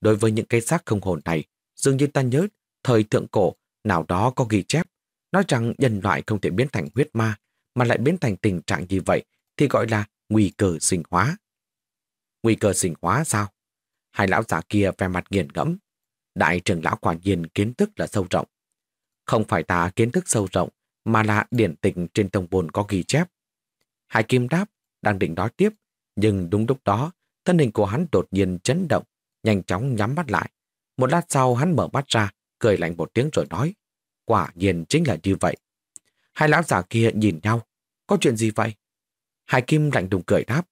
đối với những cây xác không hồn này, dường như ta nhớ thời thượng cổ nào đó có ghi chép, nói rằng nhân loại không thể biến thành huyết ma, mà lại biến thành tình trạng như vậy thì gọi là nguy cơ sinh hóa. nguy cơ sinh hóa sao? Hai lão giả kia vẻ mặt nghiền ngẫm. Đại trưởng lão quả nhiên kiến thức là sâu rộng. Không phải ta kiến thức sâu rộng, mà là điển tình trên tông bồn có ghi chép. Hải Kim đáp, đang định nói tiếp, nhưng đúng lúc đó, thân hình của hắn đột nhiên chấn động, nhanh chóng nhắm mắt lại. Một lát sau hắn mở mắt ra, cười lạnh một tiếng rồi nói, quả nhiên chính là như vậy. Hai lão già kia nhìn nhau, có chuyện gì vậy? Hải Kim lạnh đùng cười đáp,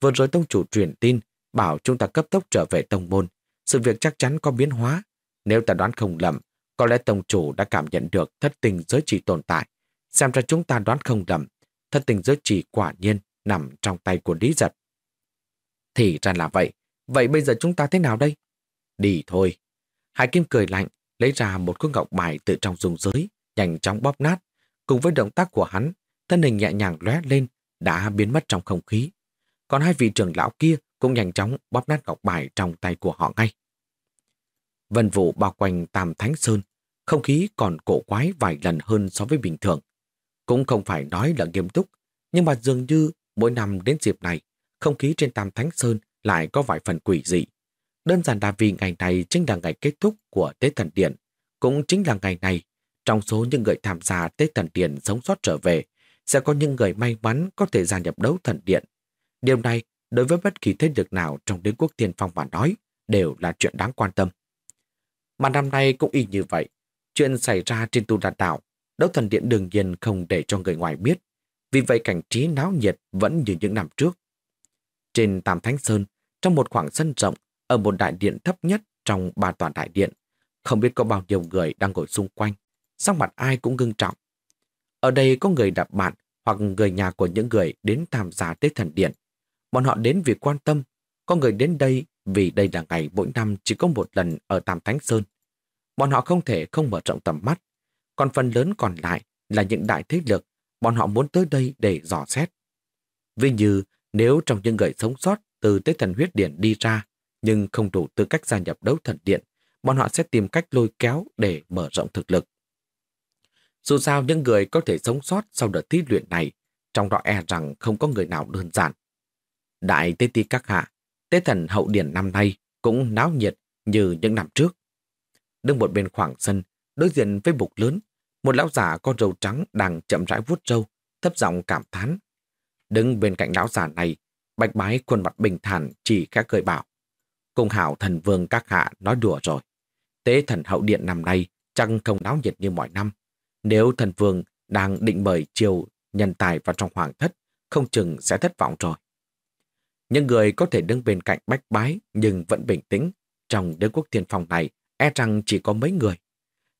vừa rồi tông chủ truyền tin, bảo chúng ta cấp tốc trở về tông môn. Sự việc chắc chắn có biến hóa. Nếu ta đoán không lầm, có lẽ tông chủ đã cảm nhận được thất tình giới chỉ tồn tại. Xem ra chúng ta đoán không lầm, thất tình giới chỉ quả nhiên nằm trong tay của Lý Giật. Thì ra là vậy. Vậy bây giờ chúng ta thế nào đây? Đi thôi. Hải Kim cười lạnh, lấy ra một khối ngọc bài từ trong dùng giới, nhanh chóng bóp nát. Cùng với động tác của hắn, thân hình nhẹ nhàng lóe lên, đã biến mất trong không khí. Còn hai vị trưởng lão kia cũng nhanh chóng bóp nát ngọc bài trong tay của họ ngay. Vân vụ bao quanh Tam Thánh Sơn, không khí còn cổ quái vài lần hơn so với bình thường. Cũng không phải nói là nghiêm túc, nhưng mà dường như mỗi năm đến dịp này, không khí trên Tam Thánh Sơn lại có vài phần quỷ dị. Đơn giản là vì ngày này chính là ngày kết thúc của Tế Thần Điện. Cũng chính là ngày này, trong số những người tham gia Tế Thần Điện sống sót trở về, sẽ có những người may mắn có thể gia nhập đấu thần điện. Điều này, đối với bất kỳ thế lực nào trong đế quốc tiên phong mà nói, đều là chuyện đáng quan tâm. Mà năm nay cũng y như vậy. Chuyện xảy ra trên tu đàn đảo, đấu thần điện đương nhiên không để cho người ngoài biết. Vì vậy cảnh trí náo nhiệt vẫn như những năm trước. Trên Tam Thánh Sơn, trong một khoảng sân rộng, ở một đại điện thấp nhất trong ba tòa đại điện, không biết có bao nhiêu người đang ngồi xung quanh, sắc mặt ai cũng ngưng trọng. Ở đây có người đạp bạn hoặc người nhà của những người đến tham gia Tết Thần Điện. Bọn họ đến vì quan tâm, có người đến đây vì đây là ngày mỗi năm chỉ có một lần ở Tam Thánh Sơn. Bọn họ không thể không mở rộng tầm mắt, còn phần lớn còn lại là những đại thế lực, bọn họ muốn tới đây để dò xét. Vì như nếu trong những người sống sót từ Tế Thần Huyết Điện đi ra, nhưng không đủ tư cách gia nhập đấu thần điện, bọn họ sẽ tìm cách lôi kéo để mở rộng thực lực. Dù sao những người có thể sống sót sau đợt thí luyện này, trong đó e rằng không có người nào đơn giản. Đại Tế Ti Các Hạ, Tế Thần Hậu Điển năm nay cũng náo nhiệt như những năm trước. Đứng một bên khoảng sân, đối diện với bục lớn, một lão giả có râu trắng đang chậm rãi vuốt râu, thấp giọng cảm thán. Đứng bên cạnh lão giả này, bạch bái khuôn mặt bình thản chỉ khẽ cười bảo. công hảo thần vương các hạ nói đùa rồi. Tế thần hậu điện năm nay chẳng không náo nhiệt như mọi năm. Nếu thần vương đang định mời triều nhân tài vào trong hoàng thất, không chừng sẽ thất vọng rồi. Những người có thể đứng bên cạnh bách bái nhưng vẫn bình tĩnh, trong đế quốc thiên phòng này e rằng chỉ có mấy người.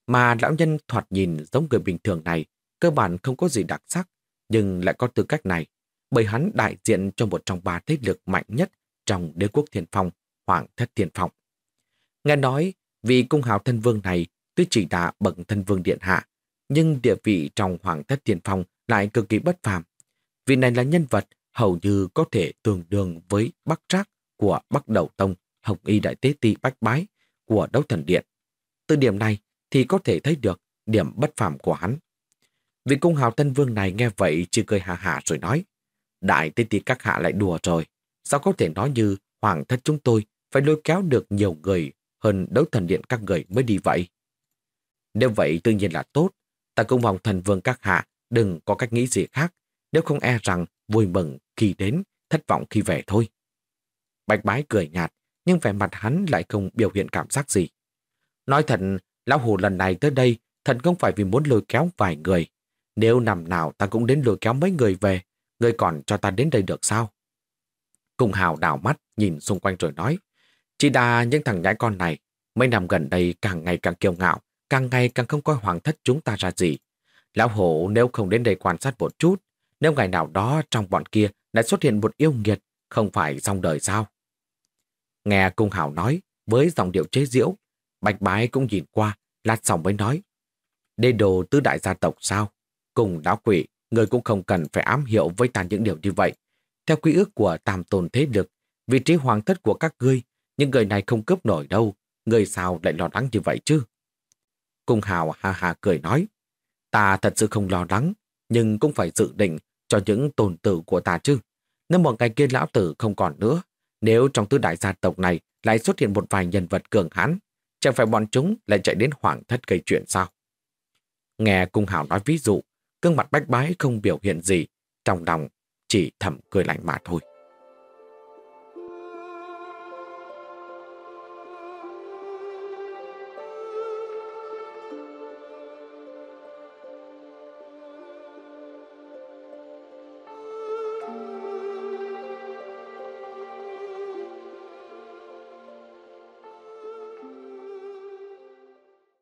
Mà lão nhân thoạt nhìn giống người bình thường này, cơ bản không có gì đặc sắc, nhưng lại có tư cách này, bởi hắn đại diện cho một trong ba thế lực mạnh nhất trong đế quốc thiên phong, hoàng thất thiên phong. Nghe nói, vị cung hào thân vương này tuy chỉ đã bậc thân vương điện hạ, nhưng địa vị trong Hoàng thất Thiên Phong lại cực kỳ bất phàm. Vị này là nhân vật hầu như có thể tương đương với Bắc Trác của Bắc Đầu Tông, Hồng Y Đại Tế Ti Bách Bái của Đấu Thần Điện. Từ điểm này thì có thể thấy được điểm bất phàm của hắn. Vị cung hào tân vương này nghe vậy chỉ cười hà hà rồi nói Đại Tế Ti các hạ lại đùa rồi. Sao có thể nói như Hoàng thất chúng tôi phải lôi kéo được nhiều người hơn Đấu Thần Điện các người mới đi vậy? Nếu vậy tự nhiên là tốt, Ta cũng mong thần vương các hạ đừng có cách nghĩ gì khác, nếu không e rằng vui mừng khi đến, thất vọng khi về thôi. Bạch bái cười nhạt, nhưng vẻ mặt hắn lại không biểu hiện cảm giác gì. Nói thật, lão hồ lần này tới đây thật không phải vì muốn lôi kéo vài người. Nếu nằm nào ta cũng đến lôi kéo mấy người về, người còn cho ta đến đây được sao? Cùng hào đảo mắt, nhìn xung quanh rồi nói, chỉ đa những thằng nhãi con này, mấy năm gần đây càng ngày càng kiêu ngạo, càng ngày càng không coi hoàng thất chúng ta ra gì. Lão hổ nếu không đến đây quan sát một chút, nếu ngày nào đó trong bọn kia lại xuất hiện một yêu nghiệt, không phải xong đời sao? Nghe cung Hào nói, với giọng điệu chế diễu, bạch bái cũng nhìn qua, lát xong mới nói. Đê đồ tứ đại gia tộc sao? Cùng đáo quỷ, Người cũng không cần phải ám hiệu với ta những điều như vậy. Theo quy ước của tam tồn thế lực, vị trí hoàng thất của các ngươi, những người này không cướp nổi đâu. Người sao lại lo lắng như vậy chứ? Cung Hào hà hà cười nói, ta thật sự không lo lắng, nhưng cũng phải dự định cho những tồn tử của ta chứ. Nếu một ngày kia lão tử không còn nữa, nếu trong tứ đại gia tộc này lại xuất hiện một vài nhân vật cường hãn, chẳng phải bọn chúng lại chạy đến hoàng thất gây chuyện sao? Nghe Cung Hào nói ví dụ, gương mặt bách bái không biểu hiện gì, trong lòng chỉ thầm cười lạnh mà thôi.